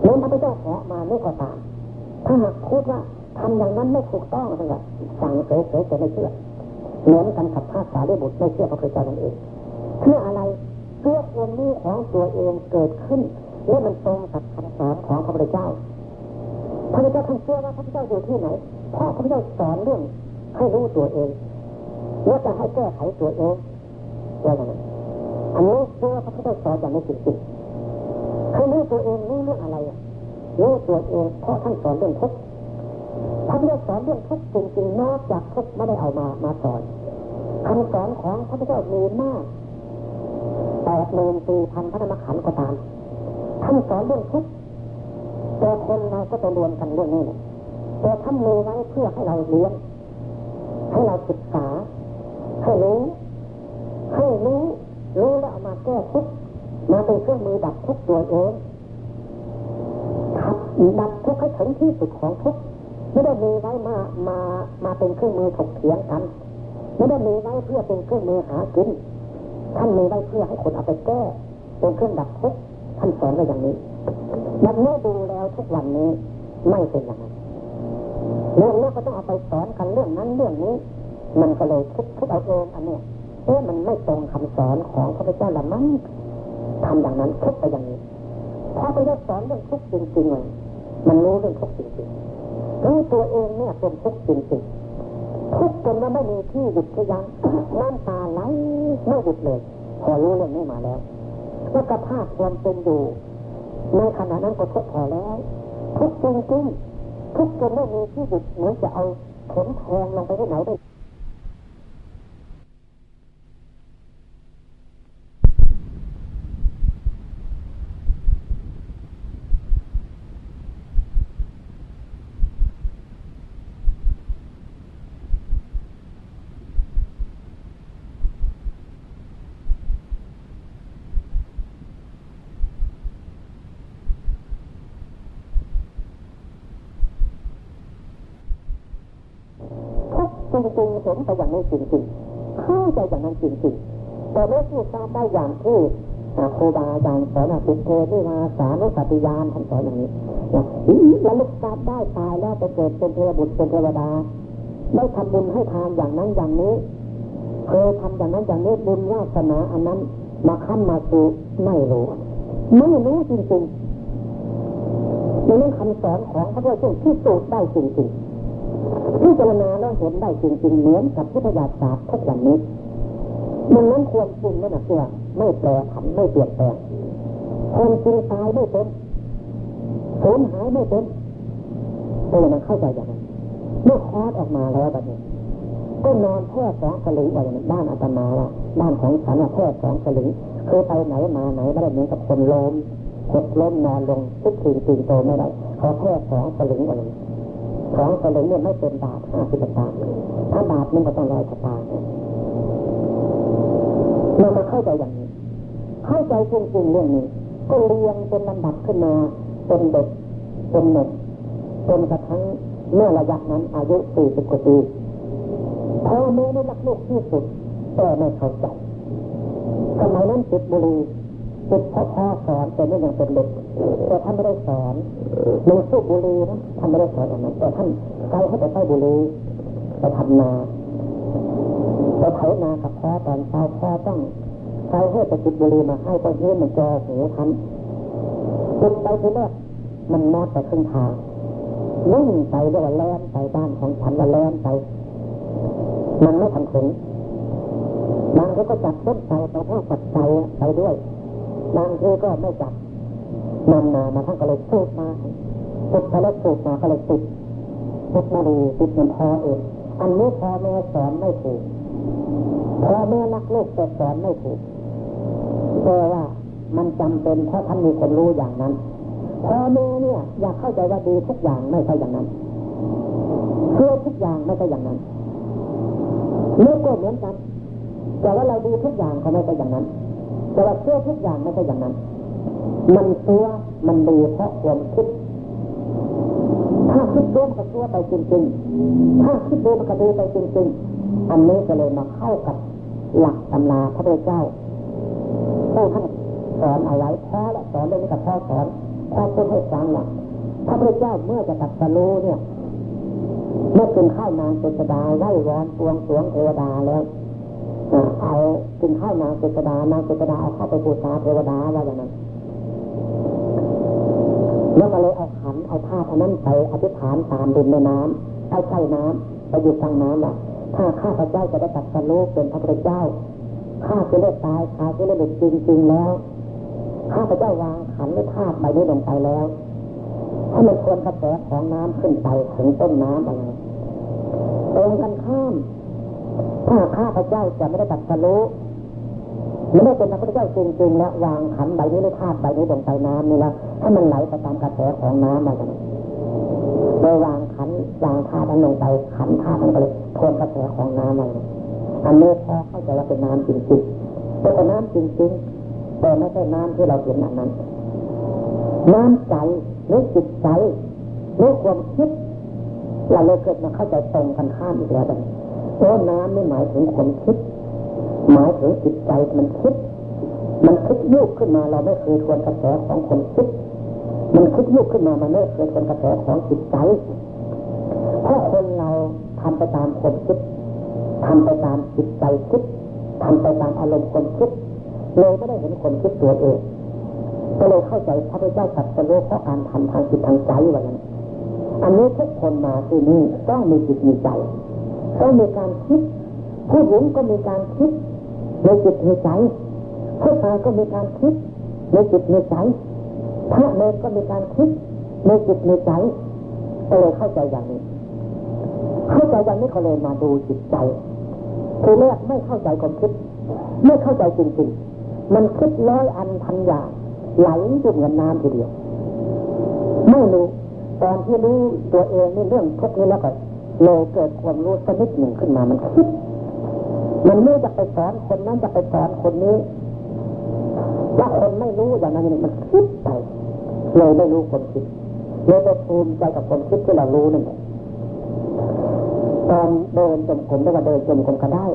หรือพระพุทธเจ้าแอมาไม่ก็ตามถ้าหากพูดว่าทำอย่างนั้นไม่ถูกต้องทั้งนั้นสั่งเฉยๆจะไม่เชื่อเหมือนกันกับภาษาได้บุตรไม่เชื่อพระพุทธเจ้านั่นเองเชื่ออะไรเชื่อความรู้ของตัวเองเกิดขึ้น และมันตรงกับคำสอนของพระพุทธเจ้าพระพุทธเจ้าท่านเชื่อว่าพระพุทธเจ้าอยู่ที่ไหนเพราะพระพุทธเจ้าสอนเรื่องให้รู้ตัวเองแล้วจะให้แก้ไขตัวเองอย่างนั้นอันนี้เชื่อพระพุทธเจ้าสอนอย่างนี้จริงๆให้รู้ตัวเองรู้เรื่องอะไรรู้ตัวเองเพราะท่านสอนเรื่องทุกข์พระพุทธเจ้าสอนเรื่องทุกข์จริงๆนอกจากทุกข์ไม่ได้เอามามาสอนคำสอนของพระพุทธเจ้ามีมากแปดหมื่นสี่พันพระธรรมขันธ์ก็ตาม ท่านสอนเรื่องทุกข์แต่คนเราก็จะรวมกันเรื่องนี้แต่ท่านมีไว้เพื่อให้เราเรียนให้เราศึกษาให้รู้ให้รู้รู้แล้วเอามาแก้ทุกข์มาเป็นเครื่องมือดับทุกข์ตัวเองขับดับทุกข์ให้ถึงที่สุดของทุกข์ไม่ได้มีไว้มามามาเป็นเครื่องมือถกเถียงกันไม่ได้มีไว้เพื่อเป็นเครื่องมือหากินท่านมีไว้เพื่อให้คนเอาไปแก้เป็นเครื่องดับทุกข์ ท่านสอนไว้อย่างนี้มันเมื่อดูแล้วทุกวันนี้ไม่เป็นอย่างนั้นเรื่องนี้ก็ต้องเอาไปสอนกันเรื่องนั้นเรื่องนี้ มันก็เลยคิดคิดเอาเองอันนี้เอ๊ะมันไม่ตรงคำสอนของพระพุทธเจ้าละมั้งทำอย่างนั้นคิดไปอย่างนี้พอไปได้สอนเรื่องทุกจริงๆเลยมันรู้เรื่องทุกจริงๆรู้ตัวเองเนี่ยเป็นทุกจริงๆทุกจนว่าไม่มีที่หยุดที่ยั้งน้ำตาไหลไม่หยุดเลยพอรู้เรื่องนี้มาแล้ว แล้วก็ภาพความเป็นอยู่ในขณะนั้นก็ทุกพอแล้ว ทุกจริงๆทุกจนไม่มีที่หยุดเหมือนจะเอาเข็มแทงลงไปที่ไหนได้จริงๆเห็ นไปอย่างนี้จริงๆเข้าใจอย่างนั้นจริงๆแต่ไม่พูดตามได้อย่างที่ครูบาอาจารย์สอนปิเทที่มาสานุสติยานท่านสอนอย่างนี้แล้วลูกทราบได้ตายแล้วไปเกิดเป็นเทวบุตรเป็นเทวดาได้ทำบุญให้ทานอย่างนั้นอย่างนี้เคยทำอย่างนั้นอย่างนี้บุญวาสนาอันนั้น มาค้ำมาสู่ไม่รู้ไม่รู้จริงๆในเรื่องคำสอนของพระพุทธเจ้าที่สูตรได้จริงๆ พิจารณาแล้วเห็นได้จริงๆเหมือนกับพุทธญาศาสตร์ทุกวันนี้มันนั้นควรจริงไม่หนักเชื่อไม่แปรผันไม่เปลี่ยนแปลงความจริงตายไม่เป็นสูญหายไม่เป็นเออมันเข้าใจอย่างนั้นเมื่อคลอดออกมาแล้วแบบนี้ก็นอนแค่สองสลึงไว้อย่างนั้นบ้านอาตมาว่าบ้านของฉันแค่สองสลึงคือไปไหนมาไหนไม่ได้เหมือนกับคนล้มกดล้มนอนลงทุกทีตีนโตไม่ได้เขาแค่สองสลึงไว้สอง ของสลึงเนี่ยไม่เป็นบาทห้าสิบตางค์ถ้าบาทนึงก็ต้องร้อยกว่าตางค์เรามาเข้าใจอย่างนี้ เข้าใจจริงๆเรื่องนี้ ก็เรียงเป็นลำดับขึ้นมาเป็นเด็กเป็นหนุ่มจนกระทั่งเมื่อระยะนั้นอายุสี่สิบกว่าปีพ่อแม่ได้รักลูกที่สุดแต่ไม่เข้าใจสมัยนั้นติดบุรีติดพ่อพ่อสอนแต่ไม่ยังเป็นเด็ก แต่ท่านไม่ได้สอนมือสู้บุรีนะท่านไม่ได้สอนอย่างนั้นแต่ท่านใครให้ไปใต้บุรีไปทำนาไปไถนากับพ่อตอนเช้าพ่อต้องใครให้ไปติดบุรีมาให้ก็เห็นมันจอหูทันติดไปทีแรกมันมอดไปครึ่งทางวิ่งไปเรียกว่าแล่นไปบ้านของฉันว่าแล่นไป มันไม่ทันถึงบางทีก็จับต้นไปไปพ่อปัดใจไปด้วย บางทีก็ไม่จับ นำมามาท่านก็เลยสูดมาสูดไปแล้วสูดมาก็เลยติดติดมาดีติดเหมือนพ่อเองอันนี้พ่อแม่สอนไม่ถูกพ่อแม่รักลูกแต่สอนไม่ถูกแต่ว่ามันจำเป็นเพราะท่านมีคนรู้อย่างนั้นพ่อแม่เนี่ย อยากเข้าใจว่าดีทุกอย่างไม่ใช่อย่างนั้นเชื่อทุกอย่างไม่ใช่อย่างนั้นเมื่อก็เหมือนกันแต่ว่าเราดีทุกอย่างก็ไม่ใช่อย่างนั้น แต่ว่าเชื่อทุกอย่างไม่ใช่อย่างนั้น มันตัวมันดีเพราะความคิด ถ้าคิดร่วมกับตัวไปจริงๆ ถ้าคิดร่วมกับดีไปจริงๆ อันนี้ก็เลยมาเข้ากับหลักตำราพระพุทธเจ้าผู้ท่านสอนเอาไว้พ่อและสอนเรื่องนี้กับพ่อสอนพ่อพูดให้ฟังว่าพระพุทธเจ้าเมื่อจะตัดสรู้เนี่ย เมื่อกินข้าวนางเจษดาไล่วอนปวงสวงเทวดาแล้วเอากินข้าวนางเจษดานางเจษดาเอาเข้าไปบูชาเทวดาว่าอย่างนั้น แล้วก็เลยเอาขันเอาผ้าอันนั้นไปอธิษฐานตามดินในน้ำไปใกล้น้ำไปอยู่กลางน้ำอะถ้าข้าพระเจ้าจะได้ตัดสรุปเป็นพระพุทธเจ้าข้าจะได้ตายข้าจะได้เด็กจริงๆแล้วข้าพระเจ้าวางขันไว้ธาตุใบนี้ลงไปแล้วถ้ามันควรกระแสของน้ำขึ้นไปถึงต้นน้ำอะไรตรงกันข้าม ถ้าข้าพระเจ้าจะไม่ได้ตัดสรุปไม่ได้เป็นพระพุทธเจ้าจริงๆแล้ววางขันใบนี้ในธาตุใบนี้ลงไปน้ำนี่แล้วถ้ามันไหลไปตามกระแสของน้ำมาจังโดยวางขันวางธาตุนั้นลงไปขันธาตุนั้นก็เลยทวนกระแสของน้ำมาอันนี้พอเข้าใจว่าเป็นน้ำจริงๆเป็นน้ำจริงๆแต่ไม่ใช่น้ำที่เราเห็นอันนั้น น้ำใจหรือจิตใจหรือความคิดเราเลยเกิดมาเข้าใจตรงกันข้ามอีกแล้วกันเพราะน้ำไม่หมายถึงความคิด หมายถึงจิตใจมันคิด มันคิดยุบขึ้นมาเราไม่เคยทวนกระแสของคนคิด มันคิดยุบขึ้นมามันไม่เคยทวนกระแสของจิตใจเพราะคนเราทำไปตามความคิดทำไปตามจิตใจคิดทำไปตามอารมณ์คนคิดเลยไม่ได้เห็นคนคิดตัวเองก็เลยเข้าใจพระพุทธเจ้าตรัสรู้เพราะการทำทางจิตทางใจว่านั้น อันนี้ทุกคนมาที่นี่ต้องมีจิตมีใจ ต้องมีการคิด ผู้หญิงก็มีการคิด ในจิตในใจผู้ชายก็มีการคิดในจิตในใจพระเนรก็มีการคิดในจิตในใจก็เลยเข้าใจอย่างนี้ เข้าใจอย่างนี้เขาเลยมาดูจิตใจคือแรกไม่เข้าใจความคิด ไม่เข้าใจจริงๆ มันคิดร้อยอันพันอย่างไหลจุ่มกันน้ำทีเดียว ไม่รู้ตอนที่รู้ตัวเองในเรื่องทุกนี้แล้วก็เลยเกิดความรู้สักนิดหนึ่งขึ้นมามันคิด มันไม่จะไปสอนคนนั้นจะไปสอนคนนี้ว่าคนไม่รู้อย่างนั้นมันคิดไปเลยไม่รู้คนคิดเลยไปภูมิใจกับคนคิดที่เรารู้นั่นแหละตอนเดินจมกลมได้ว่าเดินจมกลมก็ได้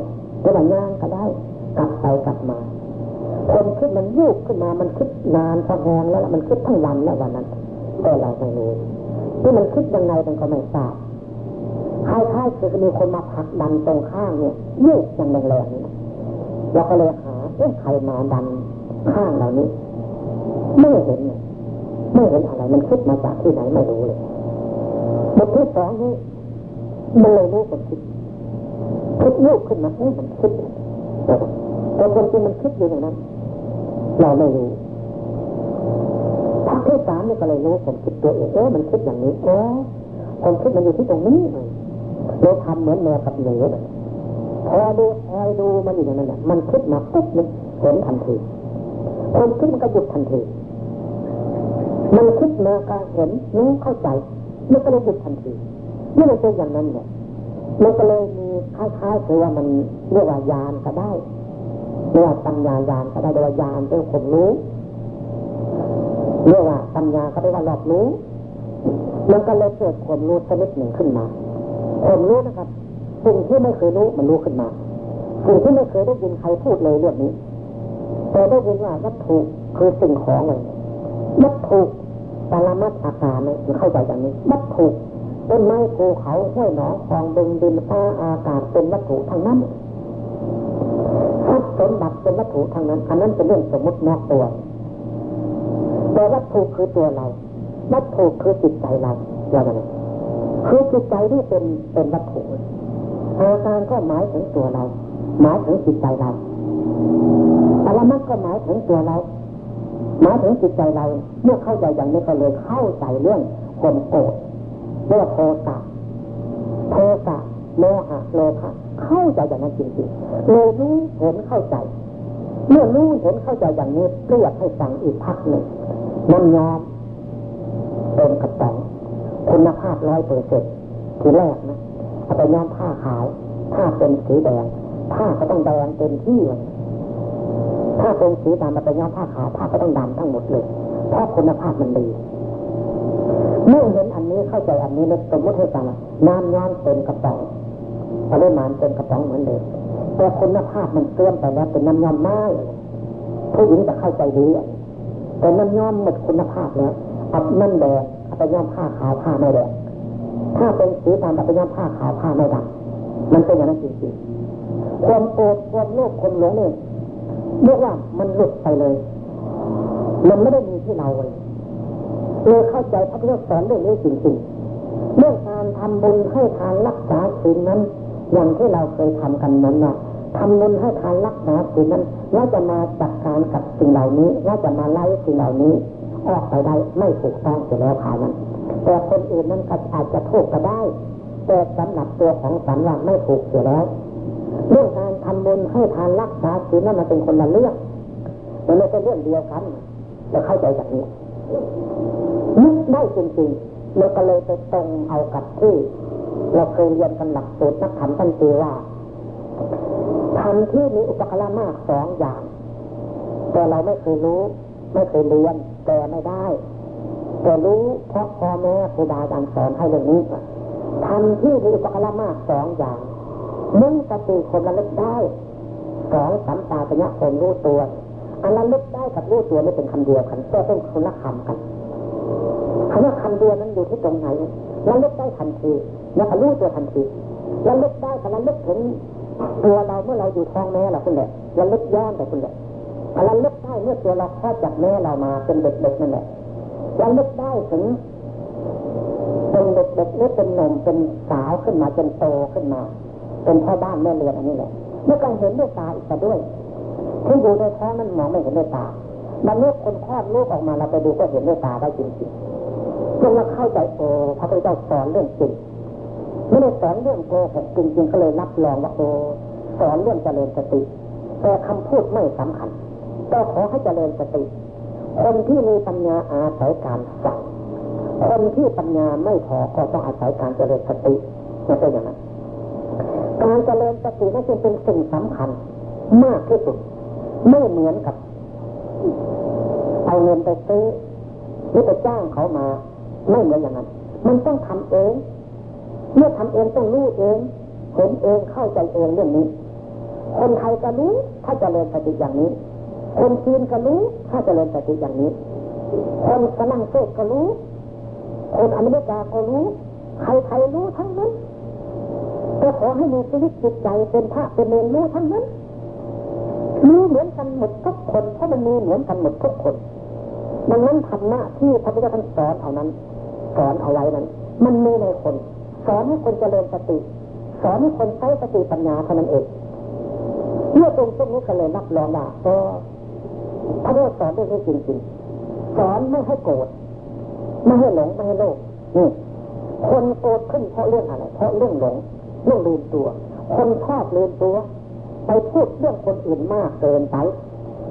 ได้ว่าย่างก็ได้ กลับไปกลับมาคนคิดมันยุบขึ้นมา มันคิดนานพอแหงแล้วมันคิดทั้งวันแล้ววันนั้นแต่เราไม่รู้ที่มันคิดยังไงมันก็ไม่ทราบคล้ายๆคือมีคนมาผลักดันตรงข้างเนี่ย ยุบอย่างแรงๆเราก็เลยหาเอ๊ะใครมาดันข้างเรานี้ไม่เห็นไม่เห็นอะไรมันคิดมาจากที่ไหนไม่รู้เลยบทที่สองนี้มันเลยรู้คนคิดคิดยุบขึ้นมาเอ๊ะมันคิดแต่คนจริงมันคิดอยู่อย่างนั้น เราไม่รู้ภาคที่สามนี่ก็เลยรู้ผมคิดตัวเองเอ๊ะมันคิดอย่างนี้เอ๊ะผมคิดมันอยู่ที่ตรงนี้เลยเราทำเหมือนแมวกับเหนือ พอดูคอยดูมันอยู่อย่างนั้นมันคิดมาปุ๊บมันเห็นทันทีความคิดมันก็หยุดทันทีมันคิดมาก็เห็นรู้เข้าใจมันก็เลยหยุดทันทีนี่มันเป็นอย่างนั้นเนี่ยมันก็เลยมีคล้ายๆคือว่ามันเรียกว่ายานก็ได้เรียกว่าปัญญายานก็ได้เรียกว่ายานเป็นคนรู้เรียกว่าปัญญาก็ได้ว่ารอบรู้มันก็เลยเกิดความรู้ชนิดหนึ่งขึ้นมาความรู้นะครับ สิ่งที่ไม่เคยรู้มันรู้ขึ้นมาสิ่งที่ไม่เคยได้ยินใครพูดเลยเรื่องนี้แต่ได้ยินว่าวัตถุคือสิ่งของเลยวัตถุปรมัตอาการเนี่ยเข้าใจอย่างนี้ วัตถุต้นไม้ภูเขาห้วยหนองคลองบึงดินฟ้าอากาศเป็นวัตถุทางนั้นทรัพย์สมบัติเป็นวัตถุทางนั้น อันนั้นเป็นเรื่องสมมตินอกตัวแต่วัตถุคือตัวเรา วัตถุคือจิตใจเราอย่างไรคือจิตใจที่เป็นเป็นวัตถุ อาการก็หมายถึงตัวเรา หมายถึงจิตใจเราปรมัตก็หมายถึงตัวเรา หมายถึงจิตใจเรา เมื่อเข้าใจอย่างนี้ก็เลยเข้าใจเรื่องความโกรธเรียกโทสะโทสะโมหะโลภะเข้าใจอย่างนั้นจริงๆเลยรู้เห็นเข้าใจ เมื่อรู้เห็นเข้าใจอย่างนี้เรียกให้ฟังอีกพักหนึ่งน้ำยอมเป็นกระป๋องคุณภาพร้อยเปอร์เซ็นต์ทีแรกนะ ไปย้อมผ้าขาวผ้าเป็นสีแดงผ้าก็ต้องแดงเต็มที่เลยถ้าเป็นสีดำมาไปย้อมผ้าขาวผ้าก็ต้องดำทั้งหมดเลยเพราะคุณภาพมันดีเมื่อเห็นอันนี้เข้าใจอันนี้เลยสมมติให้ฟังน้ำย้อนเป็นกระป๋องปริมาณเป็นกระป๋องเหมือนเดิมแต่คุณภาพมันเสื่อมไปแล้วเป็นน้ำย้อมไม้ผู้หญิงจะเข้าใจดีแต่น้ำย้อมหมดคุณภาพแล้วอับนั่นแดงเอาไปย้อมผ้าขาวผ้าไม่แดง ถ้าเป็นสีดำเอาไปย้อมผ้าขาวผ้าไม่ดำมันเป็นอย่างนั้นจริงๆความโกรธความโลภความหลงเนี่ยเรียกว่ามันหลุดไปเลย มันไม่ได้มีที่เราเลยเลยเข้าใจพระพุทธสอนเรื่องนี้จริงๆเรื่องการทำบุญให้ทานรักษาศีลนั้น อย่างที่เราเคยทำกันนั้นนะทำบุญให้ทานรักษาศีลนั้นว่าจะมาจัดการกับสิ่งเหล่านี้ว่าจะมาไล่สิ่งเหล่านี้ ออกไปได้ไม่ถูกต้องเสียแล้วข่าวนั้น แต่คนอื่นนั้นก็อาจจะถูกก็ได้ แต่สำหรับตัวของสันว่าไม่ถูกเสียแล้วเรื่องการทำบุญให้ทานรักษาศีลนั้นมันเป็นคนละเรื่องมันไม่ใช่เรื่องเดียวกันจะเข้าใจจากนี้นึกได้จริงๆเราก็เลยไปตรงเอากับที่ เราเคยเรียนกันหลักสูตรนักธรรมตั้งตีว่าธรรมที่มีอุปกรณ์มากสองอย่าง แต่เราไม่เคยรู้ ไม่เคยเรียนแต่ไม่ได้ แต่รู้เพราะพ่อแม่ครูบาอาจารย์สอนให้เรื่องนี้ทำที่มีอุปกรณ์มากสองอย่างหนึ่งสติคนระลึกได้สองสัมปาปัญญาคนรู้ตัวอันระลึกได้กับรู้ตัวไม่เป็นคำเดียวกันก็ต้องคนละคำกันคำว่าคำเดียวนั้นอยู่ที่ตรงไหนระลึกได้ทันทีแล้วก็รู้ตัวทันทีระลึกได้ก็ระลึกถึงตัวเราเมื่อเราอยู่ท้องแม่เราคุณแหละระลึกย้อนไปคุณแหละระลึกได้เมื่อตัวเราคลอดจากแม่เรามาเป็นเด็กๆนั่นแหละ ระลึกได้ถึงเป็นเด็กๆหรือเป็นหนุ่มเป็นสาวขึ้นมาจนโตขึ้นมา เป็นพ่อบ้านแม่เรือนอันนี้แหละเมื่อการเห็นด้วยตาอีกด้วยที่อยู่ในท้องนั้นมองไม่เห็นด้วยตามันเมื่อคนคลอดลูกออกมาเราไปดูก็เห็นด้วยตาได้จริงๆจนเราเข้าใจโอ้พระพุทธเจ้าสอนเรื่องจริงไม่ได้สอนเรื่องโกหกจริงๆก็เลยรับรองว่าโอ้สอนเรื่องเจริญสติ แต่คำพูดไม่สำคัญ ก็ขอให้เจริญสติ คนที่มีปัญญาอาศัยการฟังคนที่ปัญญาไม่พอก็ต้องอาศัยการเจริญสติไม่ใช่อย่างนั้นการเจริญสตินั่นจึงเป็นสิ่งสำคัญ มากที่สุด ไม่เหมือนกับ เอาเงินไปซื้อหรือไปจ้างเขามา ไม่เหมือนอย่างนั้น มันต้องทำเอง เมื่อทำเองต้องรู้เองเห็นเองเข้าใจเองเรื่องนี้ คนไทยก็รู้ถ้าเจริญสติอย่างนี้ คนจีนก็รู้ถ้าจเจริญสติอย่างนี้ คนฝรั่งเศสก็รู้ คนอเมริกาก็รู้ ใครใครรู้ทั้งนั้นก็ขอให้มีชีวิตจิตใจเป็นพระเป็นเนรรู้ทั้งนั้นมีเหมือนกันหมดทุกคนเพราะมันมีเหมือนกันหมดทุกคนดังนั้นธรรมะที่พระพุทธเจ้าสอนเอานั้น สอนเอาไว้นั้น มันมีในคน สอนให้คนเจริญสติ สอนให้คนใช้สติปัญญาเท่านั้นเองเมื่อตรงตรงนี้ก็เลยรับรองว่าก็ พระพุทธสอนด้วยจริงๆสอนไม่ให้โกรธไม่ให้หลงไม่ให้โลภนี่คนโกรธขึ้นเพราะเรื่องอะไร เพราะเรื่องหลงเรื่องลืมตัว คนชอบลืมตัว ไปพูดเรื่องคนอื่นมากเกินไป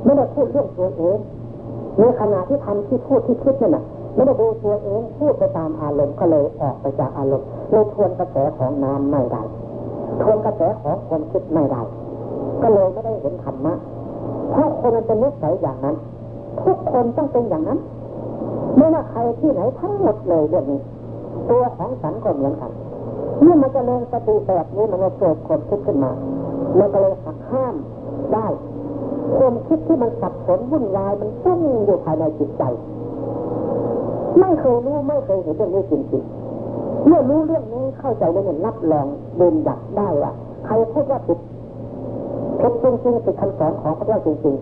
ไม่ได้พูดเรื่องตัวเองในขณะที่ทำที่พูดที่คิดนั่นน่ะไม่ได้ดูตัวเองพูดไปตามอารมณ์ก็เลยออกไปจากอารมณ์เลยทวนกระแสของน้ำไม่ได้ทวนกระแสของคนคิดไม่ได้ก็เลยไม่ได้เห็นธรรมะ เพราะคนมันเป็นนิสัยอย่างนั้น ทุกคนต้องเป็นอย่างนั้น ไม่ว่าใครที่ไหนทั้งหมดเลยเรื่องนี้ ตัวของสันก็เหมือนกันเมื่อมันจะเริญสติแบบนี้มันจะเกิดความคิดขึ้นมามันก็เลยหักห้ามได้ความคิดที่มันสับสนวุ่นวายมันซุ่มอยู่ภายในจิตใจ ไม่เคยรู้ไม่เคยเห็นเรื่องนี้จริงๆเมื่อรู้เรื่องนี้เข้าใจแล้วเนี่ยรับรองเดินดักได้ว่าใครพูดว่าผิด ผิดจริงๆผิดคำสอนของพระเจ้าจริง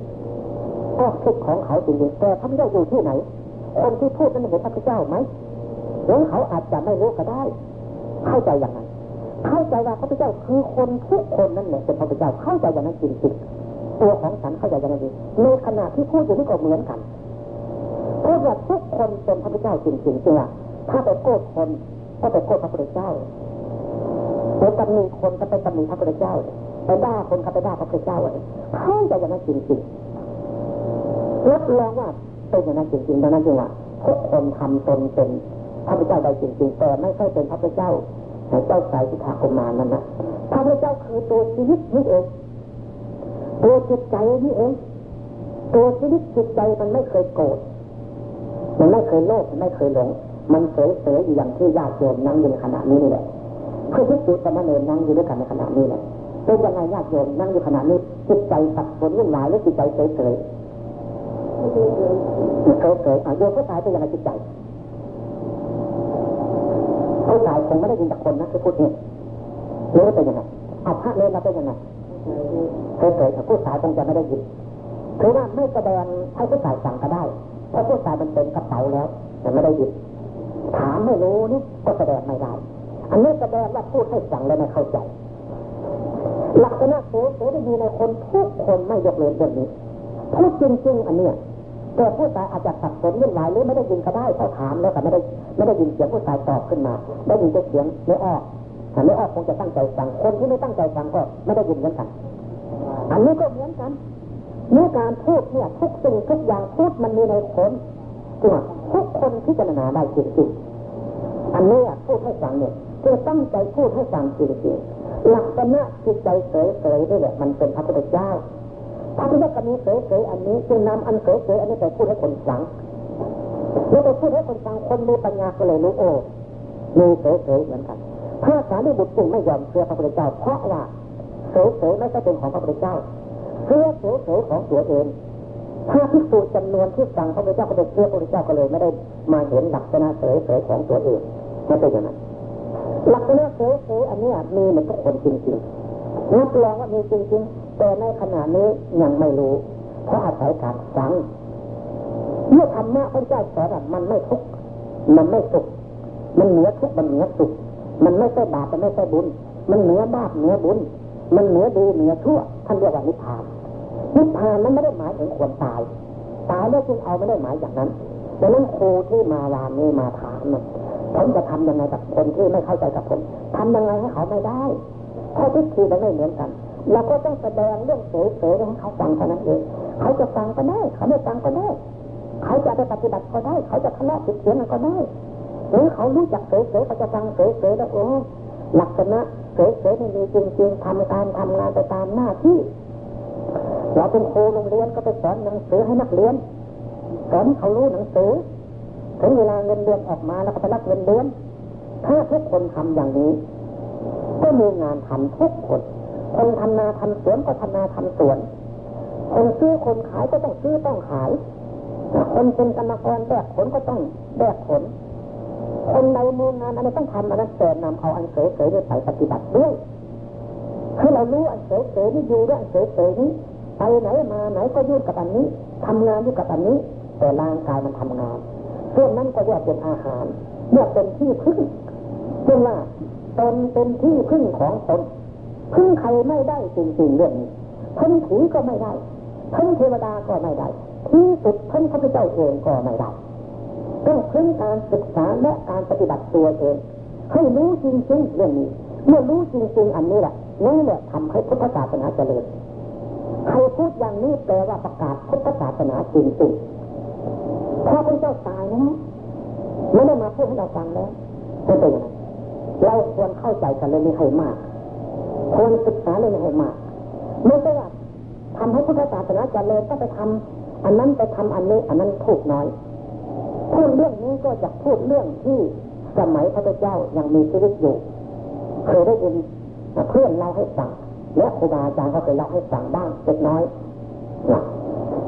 ๆก็ผิดของเขาจริงๆแต่พระเจ้าอยู่ที่ไหน คนที่พูดนั้นเห็นพระเจ้าไหมหรือเขาอาจจะไม่รู้ก็ได้ เข้าใจอย่างนั้นเข้าใจว่าพระพุทธเจ้าคือคนทุกคนนั่นแหละเป็นพระพุทธเจ้าเข้าใจอย่างนั้นจริงๆตัวของฉันเข้าใจอย่างนั้นจริงในขณะที่พูดอยู่นี่ก็เหมือนกันพูดว่าทุกคนเป็นพระพุทธเจ้าจริงๆจริงว่าถ้าไปโกรธคนก็ไปโกรธพระพุทธเจ้าไปตำหนิคนก็ไปตำหนิพระพุทธเจ้า ไปด่าคนก็ไปด่าพระพุทธเจ้าเข้าใจอย่างนั้นจริงๆรับรองว่าเป็นอย่างนั้นจริงๆดังนั้นจึงว่าทุกคนทำตนเป็นพระพุทธเจ้าได้จริงๆแต่ไม่ใช่เป็นพระพุทธเจ้าเจ้าสายสิทธาคมานั่นนะพระพุทธเจ้าคือตัวชีวิตนี่เองตัวจิตใจนี่เองตัวชีวิตจิตใจมันไม่เคยโกรธมันไม่เคยโลภไม่เคยหลง มันเสยๆอยู่อย่างที่ญาติโยมนั่งอยู่ในขณะนี้นี่แหละคือพิสูจน์สมณเณรนั่งอยู่ด้วยกันในขณะนี้แหละ เป็นยังไงญาติโยมนั่งอยู่ขณะนี้จิตใจสับสนวุ่นวายหรือจิตใจเฉยๆเฉยๆอะโยมก็ตายเป็นยังไงจิตใจผู้ชายคงไม่ได้ยินจากคนนะที่พูดนี่รู้ว่าเป็นยังไงเอาพระเลนเราเป็นยังไงเคยเคยผู้ชายคงจะไม่ได้ยินคือว่าไม่แสดงให้ผู้ชายสั่งก็ได้เพราะผู้ชายมันเป็นกระเป๋าแล้วแต่ไม่ได้ยินถามไม่รู้นี่ก็แสดงไม่ได้ อันนี้แสดงว่าพูดให้สั่งแล้วไม่เข้าใจ หลักษณะโสโสได้ดีในคนทุกคนไม่ยกเว้นเรื่องนี้พูดจริง ๆ อันเนี้ยแต่ผู้ตายอาจจะสับสนวุ่นวายหรือไม่ได้ยินก็ได้เขาถามแล้วแต่ไม่ได้ไม่ได้ยินเสียงผู้ตายตอบขึ้นมา ได้ยินแต่เสียงไม่ออกถ้าไม่ออกคงจะตั้งใจฟังคนที่ไม่ตั้งใจฟังก็ไม่ได้ยินเหมือนกัน อันนี้ก็เหมือนกันเมื่อการพูดเนี่ยทุกสิ่งทุกอย่างพูดมันมีในคนตัวทุกคนที่จะนาได้จริงๆอันนี้พูดให้ฟังเนี่ยจะตั้งใจพูดให้ฟังจริงๆ หลักษณะจิตใจเสยๆด้วยแหละมันเป็นพระพุทธเจ้าพระพุทธเจ้ามีเสยๆอันนี้จึงนำอันเสยๆอันนี้ไปพูดให้คนฟังแล้วไปพูดให้คนฟังคนมีปัญญาก็เลยรู้โอ้มีเสยๆเหมือนกันพระสารีบุตรจึงไม่ยอมเชื่อพระพุทธเจ้า เพราะว่าเสยๆไม่ใช่เป็นของพระพุทธเจ้าเชื่อเสยๆของตัวเองถ้าพิสูจน์จำนวนที่ฟังพระพุทธเจ้าก็จะเชื่อพระพุทธเจ้าก็เลยไม่ได้มาเห็นหลักษณะเสยๆของตัวเองไม่เป็นอย่างนั้น ลักษณะเสยๆอันนี้มีเหมือนทุกคนจริงๆนับรองว่ามีจริงๆแต่ในขณะนี้ยังไม่รู้ เพราะอาศัยการฟังเมื่อธรรมะพระเจ้าสอนมันไม่ทุกมันไม่สุขมันเหนือทุกมันเหนือสุขมันไม่ใช่บาปมันไม่ใช่บุญ มันเหนือบาปเหนือบุญ มันเหนือดีเหนือชั่วท่านเรียกว่านิพพานนิพพานนั้นไม่ได้หมายถึงคนตายตายแล้วจึงเอาไม่ได้หมายอย่างนั้นดังนั้นครูที่มาวานนี้มาถามมัน ผมจะทำยังไงกับคนที่ไม่เข้าใจกับผมทำยังไงให้เขาไม่ได้ข้อทิฏฐิมันไม่เหมือนกันเราก็ต้องแสดงเรื่องเสยๆให้เขาฟังเท่านั้นเองเขาจะฟังก็ได้ เขาไม่ฟังก็ได้ เขาจะไปปฏิบัติก็ได้ เขาจะทะเลาะติดเสียงก็ได้หรือเขารู้จักเสยๆเขาจะฟังเสยๆแล้วโอ้หลักษณะเสยๆไม่มีจริงๆทำการทำงานไปตามหน้าที่เราเป็นครูโรงเรียนก็ไปสอนหนังสือให้นักเรียนสอนเขารู้หนังสือ ถึงเวลาเงินเดือนออกมาแล้วก็ไปรับเงินเดือนถ้าทุกคนทำอย่างนี้ ก็มีงานทำทุกคน คนทำนาทำสวนก็ทำนาทำสวน คนซื้อคนขายก็ต้องซื้อต้องขาย คนเป็นกรรมกรแบกขนก็ต้องแบกขนคนในมืองานอะไรต้องทำอันนั้นแต่นำเอาอันเสยๆไปปฏิบัติด้วยให้เรารู้อันเสยๆนี่อยู่ด้วยอันเสยๆนี้ไปไหนมาไหนก็ยุ่งกับอันนี้ทำงานอยู่กับอันนี้ แต่ร่างกายมันทำงาน ส่วนนั้นก็เรียกเป็นอาหารเรียกเป็นที่พึ่งเรียกว่าตนเป็นที่พึ่งของตนพึ่งใครไม่ได้จริงๆเรื่องนี้พึ่งผีก็ไม่ได้พึ่งเทวดาก็ไม่ได้ ที่สุดพึ่งพระพุทธเจ้าเองก็ไม่ได้ต้องพึ่งการศึกษาและการปฏิบัติตัวเองให้รู้จริงๆเรื่องนี้เมื่อรู้จริงๆอันนี้แหละนี่แหละทำให้พุทธศาสนาเจริญใครพูดอย่างนี้แปลว่าประกาศพุทธศาสนาจริงๆ พระพุทธเจ้าตายแล้วไม่ได้มาพูดให้เราฟังแล้วไม่เป็นยังไงเราควรเข้าใจกันเรื่องนี้ให้มาก ควรศึกษาเรื่องนี้ให้มากไม่ใช่ว่าทำให้พุทธศาสนาเจริญต้องไปทำอันนั้นไปทำอันนี้ อันนั้นพูดน้อยพูดเรื่องนี้ก็จะพูดเรื่องที่สมัยพระเจ้ายังมีชีวิตอยู่เคยได้ยินเพื่อนเล่าให้ฟังและครูบาอาจารย์ก็เคยเล่าให้ฟังบ้างเล็กน้อย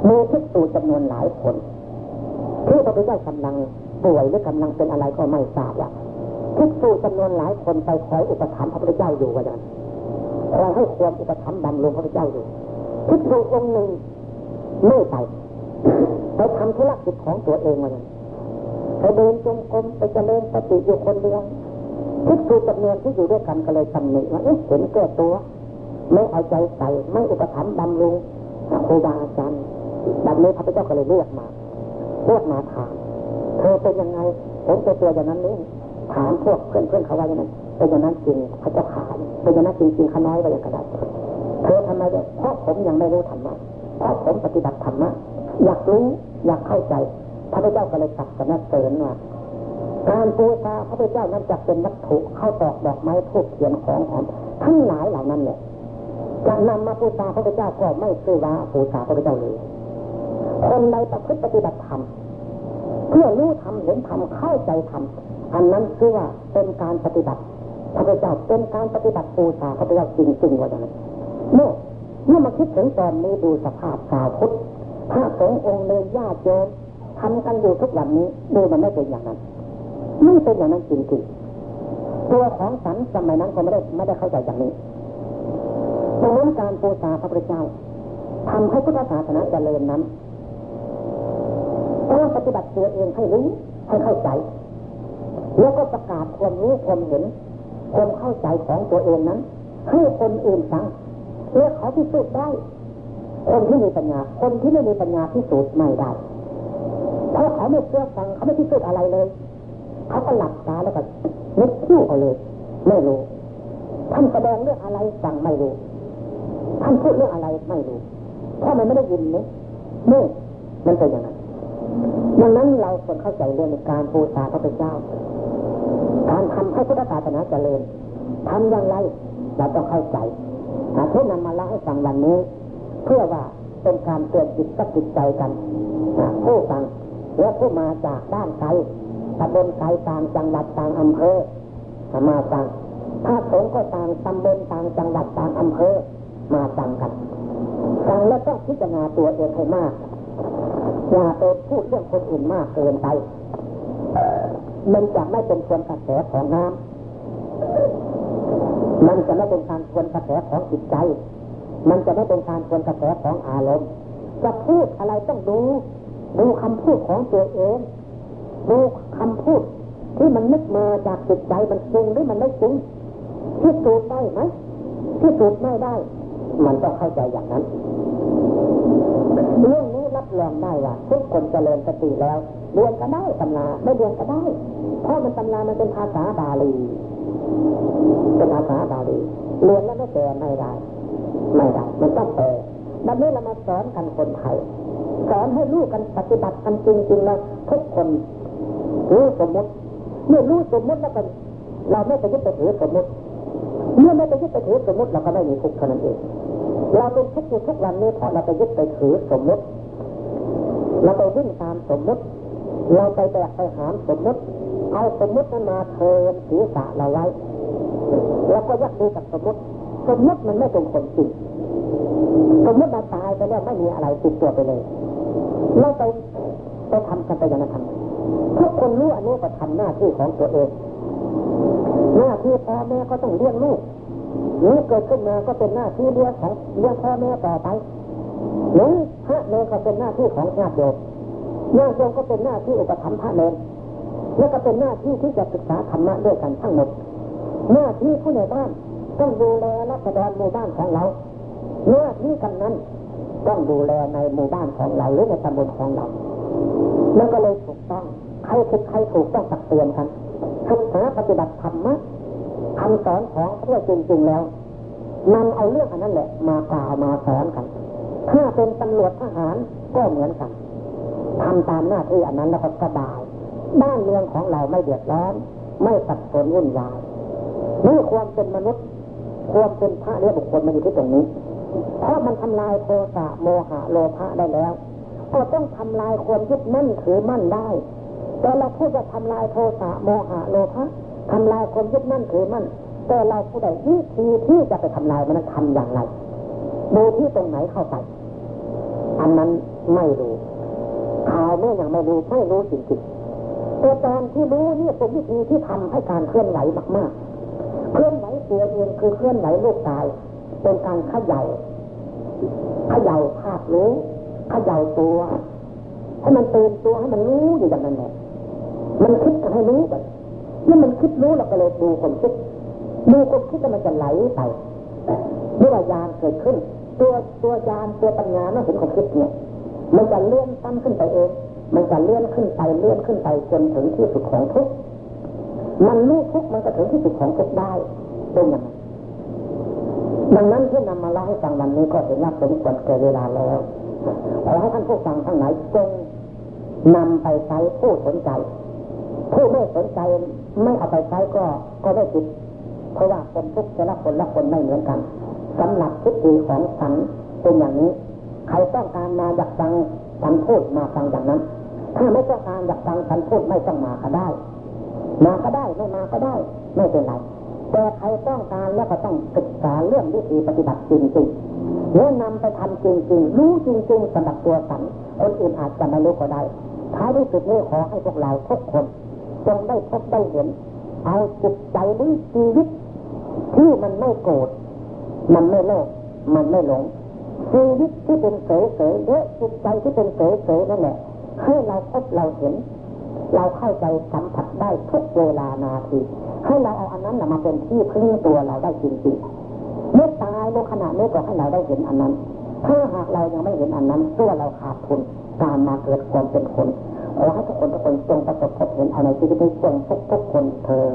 มีทิศตูจำนวนหลายคน ที่พระพุทธเจ้ากำลังป่วยหรือกำลังเป็นอะไรก็ไม่ทราบว่าทิศตูจำนวนหลายคนไปคอยอุปถัมภ์พระพุทธเจ้าอยู่ว่าอย่างคอยให้ความอุปถัมภ์บำรุงพระพุทธเจ้าอยู่ทิศตูองค์หนึ่งไม่ไปไปทำธุรกิจของตัวเองมาอย่างไปเดินจงกรมไปเจริญสติอยู่คนเดียวทิศตูจำนวนที่อยู่ด้วยกันก็เลยตำหนิว่าเอ๊ะเห็นแก่ตัวไม่เอาใจใส่ไม่อุปถัมภ์บำรุงครูบาอาจารย์แบบนี้พระพุทธเจ้าก็เลยเรียกมา เรียกมาถามเธอเป็นยังไงผมเป็นตัวอย่างนั้นนี่ถามพวกเพื่อนเพื่อนเขาว่าอย่างนั้นเป็นอย่างนั้นจริงพระเจ้าขายเป็นอย่างนั้นจริงจริงขาน้อยไปอย่างกระดาษเธอทำไมเนี่ยเพราะผมยังไม่รู้ธรรมะเพราะผมปฏิบัติธรรมะอยากรู้อยากเข้าใจพระพุทธเจ้าก็เลยตัดกันนัเตือนว่าการปูชาพระพุทธเจ้านั้นจะเป็นวัตถุเข้าตอกดอกไม้ทูบเทียนของหอมทั้งหลายเหล่านั้นเนี่ยจะนำมาบูชาพระพุทธเจ้าก็ไม่ซื้อว่าบูชาพระพุทธเจ้าเลย คนใดประพฤติปฏิบัติธรรมเพื่อรู้ธรรมเห็นธรรมเข้าใจธรรมอันนั้นคือว่าเป็นการปฏิบัติพระพุทธเจ้าเป็นการปฏิบัติบูชาพระพุทธเจ้าจริงๆว่าอย่างนั้นเมื่อเมื่อมาคิดถึงตอนนี้ดูสภาพสาวพุทธพระสงฆ์องค์เลยญาติโยมทำกันอยู่ทุกวันนี้ดูมันไม่เป็นอย่างนั้นไม่เป็นอย่างนั้นจริงๆตัวของสันสมัยนั้นก็ไม่ได้ไม่ได้เข้าใจอย่างนี้ดังนั้นการปูชาพระพุทธเจ้าทำให้พุทธศาสนาเจริญนั้น ต้องปฏิบัติตัวเองให้รู้ให้เข้าใจ แล้วก็ประกาศความรู้ความเห็นความเข้าใจของตัวเองนั้น ให้คนอื่นฟังเพื่อเขาพิสูจน์ได้ คนที่มีปัญญา คนที่ไม่มีปัญญาพิสูจน์ไม่ได้เพราะเขาไม่เชื่อฟังเขาไม่พิสูจน์อะไรเลยเขาก็หลับตาแล้วก็นึกคิ้เอาเลยไม่รู้ท่านแสดงเรื่องอะไรฟังไม่รู้ท่านพูดเรื่องอะไรไม่รู้เพราะมันไม่ได้ยินเนี่นี่มันเป็นอย่างนั้น ดังนั้นเราควรเข้าใจเรื่องการบูชาพระพุทธเจ้า การทำให้พุทธศาสนาเจริญทำอย่างไรเราต้องเข้าใจอาเทิตย์นำมาเล่าให้ฟังวันนี้ เพื่อว่าเป็นการเตือนจิตกับจิตใจกันผู้ฟังและผู้มาจากด้านไกลตำบลไกลต่างจังหวัดต่างอำเภอมาฟังถ้าสงฆ์ก็ต่างตำบลต่างจังหวัดต่างอำเภอมาฟังกันฟังแล้วต้องพิจารณาตัวเองให้มาก อย่าไปพูดเรื่องคนอื่นมากเกินไป มันจะไม่เป็นส่วนกระแสของน้ำมันจะไม่เป็นการส่วนกระแสของจิตใจ มันจะไม่เป็นการส่วนกระแสของอารมณ์ จะพูดอะไรต้องดู ดูคำพูดของตัวเอง ดูคำพูดที่มันนึกมาจากจิตใจมันจริงหรือมันไม่จริงที่ตูดได้ไหมที่ตูดไม่ได้ มันต้องเข้าใจอย่างนั้นเรื่อง รับรองได้ว่าทุกคนเจริญสติแล้วเรียนก็ได้ตำราไม่เรียนก็ได้ เพราะมันตำรามันเป็นภาษาบาลี เป็นภาษาบาลีเรียนแล้วไม่แปลไม่ได้ไม่ได้มันต้องแปลบัดนี้เรามาสอนกันคนไทยสอนให้รู้กันปฏิบัติกันจริงๆแล้วทุกคนรู้สมมติเมื่อรู้สมมติแล้วกันเราไม่ไปยึดไปถือสมมติเมื่อไม่ไปยึดไปถือสมมติเราก็ไม่มีทุกข์เท่านั้นเองเราเป็นทุกข์อยู่ทุกวันนี้เพราะเราไปยึดไปถือสมมติ เราไปวิ่งตามสมมติ เราไปแบกไปหามสมมติ เอาสมมตินั้นมาเทินศีรษะเราไว้แล้วก็ยักดูกับสมมติ สมมติมันไม่เป็นคนจริงสมมติเราตายไปแล้วไม่มีอะไรติดตัวไปเลยเราไปไปทำกันไปอย่างนั้นทำทุกคนรู้อันนี้ก็ทำหน้าที่ของตัวเองหน้าที่พ่อแม่ก็ต้องเลี้ยงลูกนี่เกิดขึ้นมาก็เป็นหน้าที่เลี้ยงของเลี้ยงพ่อแม่ต่อไป หรือพระเนรก็เป็นหน้าที่ของญาติโยมญาติโยมก็เป็นหน้าที่อุปถัมภ์พระเนรแล้วก็เป็นหน้าที่ที่จะศึกษาธรรมะด้วยกันทั้งหมด หน้าที่ผู้ใหญ่บ้านต้องดูแลรัษฎรหมู่บ้านของเรา หน้าที่กันนั้นต้องดูแลในหมู่บ้านของเราหรือในตำบลของเรา แล้วก็เลยถูกต้อง ใครผิดใครถูกต้องตักเตือนกันศึกษาปฏิบัติธรรมะคำสอนของพระจริงๆแล้วนำเอาเรื่องอันนั้นแหละมากล่าวมาสอนกัน ถ้าเป็นตำรวจทหารก็เหมือนกันทำตามหน้าที่อันนั้นแล้วก็สบายบ้านเมืองของเราไม่เดือดร้อน ไม่สับสนวุ่นวายนี่ความเป็นมนุษย์ ความเป็นพระเรียบุคคลมันอยู่ที่ตรงนี้ เพราะมันทำลายโทสะโมหะโลภะได้แล้ว ก็ต้องทำลายความยึดมั่นถือมั่นได้ แต่เราพูดจะทำลายโทสะโมหะโลภะทำลายความยึดมั่นถือมั่น แต่เราผู้ใดวิธีที่จะไปทำลายมันทำอย่างไร ดูที่ตรงไหนเข้าไป อันนั้นไม่รู้ข่าวเมื่อยังไม่รู้ไม่รู้จริงๆแต่ตอนที่รู้นี่เป็นวิธีที่ทำให้การเคลื่อนไหวมากๆ เคลื่อนไหวตัวเองคือเคลื่อนไหวลูกกาย เป็นการขย่าเขย่าภาพรู้เขย่าตัวให้มันตื่นตัวให้มันรู้อยู่อย่างนั้นแหละมันคิดก็ให้รู้แบบเมื่อมันคิดรู้เราก็เลยดูความคิดดูความคิดแล้วมันจะไหลไปเมื่อวายานเกิดขึ้น ตัวตัวยานตัวปัญญาเมื่เห็นความคิดเนี่ยมันจะเลื่อนตั้นขึ้นไปเอง มันจะเลื่อนขึ้นไปเลื่อนขึ้นไปจนถึงที่สุดของทุกมันรู้ทุกมันก็ถึงที่สุดของทุกได้เป็นอย่างนั้นดังนั้นที่นำมาเล่าให้ฟังวันนี้ก็เห็นว่าสมควรเกิดเวลาแล้วขอให้ท่านผู้ฟังทั้งหลายจงนำไปใช้ผู้สนใจ ผู้ไม่สนใจไม่เอาไปใช้ก็ก็ไม่ผิดเพราะว่าคนทุกแต่ละคนละคนไม่เหมือนกัน สำหรับทิฏฐิของสันเป็นอย่างนี้ ใครต้องการมาอยากฟังสันพูดมาฟังอย่างนั้น ถ้าไม่ต้องการอยากฟังสันพูดไม่ต้องมาก็ได้ มาก็ได้ไม่มาก็ได้ ไม่เป็นไรแต่ใครต้องการแล้วก็ต้องศึกษาเรื่องวิธีปฏิบัติจริงๆแล้วนำไปทำจริงๆ รู้จริงๆสำหรับตัวสันคนอื่นอาจจะไม่รู้ก็ได้ท้ายที่สุดนี้ขอให้พวกเราทุกคนจงได้พบได้เห็น เอาจิตใจหรือชีวิตที่มันไม่โกรธ มันไม่โลภมันไม่หลงชีวิตที่เป็นเสยๆเยอะจิตใจที่เป็นเสยๆนั่นแหละให้เราพบเราเห็น เราเข้าใจสัมผัสได้ทุกเวลานาที ให้เราเอาอันนั้นมาเป็นที่พึ่งตัวเราได้จริงๆเมื่อตายในขณะนี้ก็ให้เราได้เห็นอันนั้น ถ้าหากเรายังไม่เห็นอันนั้นตัวเราขาดทุนการมาเกิดความเป็นคนขอให้ทุกคนทุกคนจงประสบพบเห็นเอาในชีวิตนี้จงทุกๆคนเธอ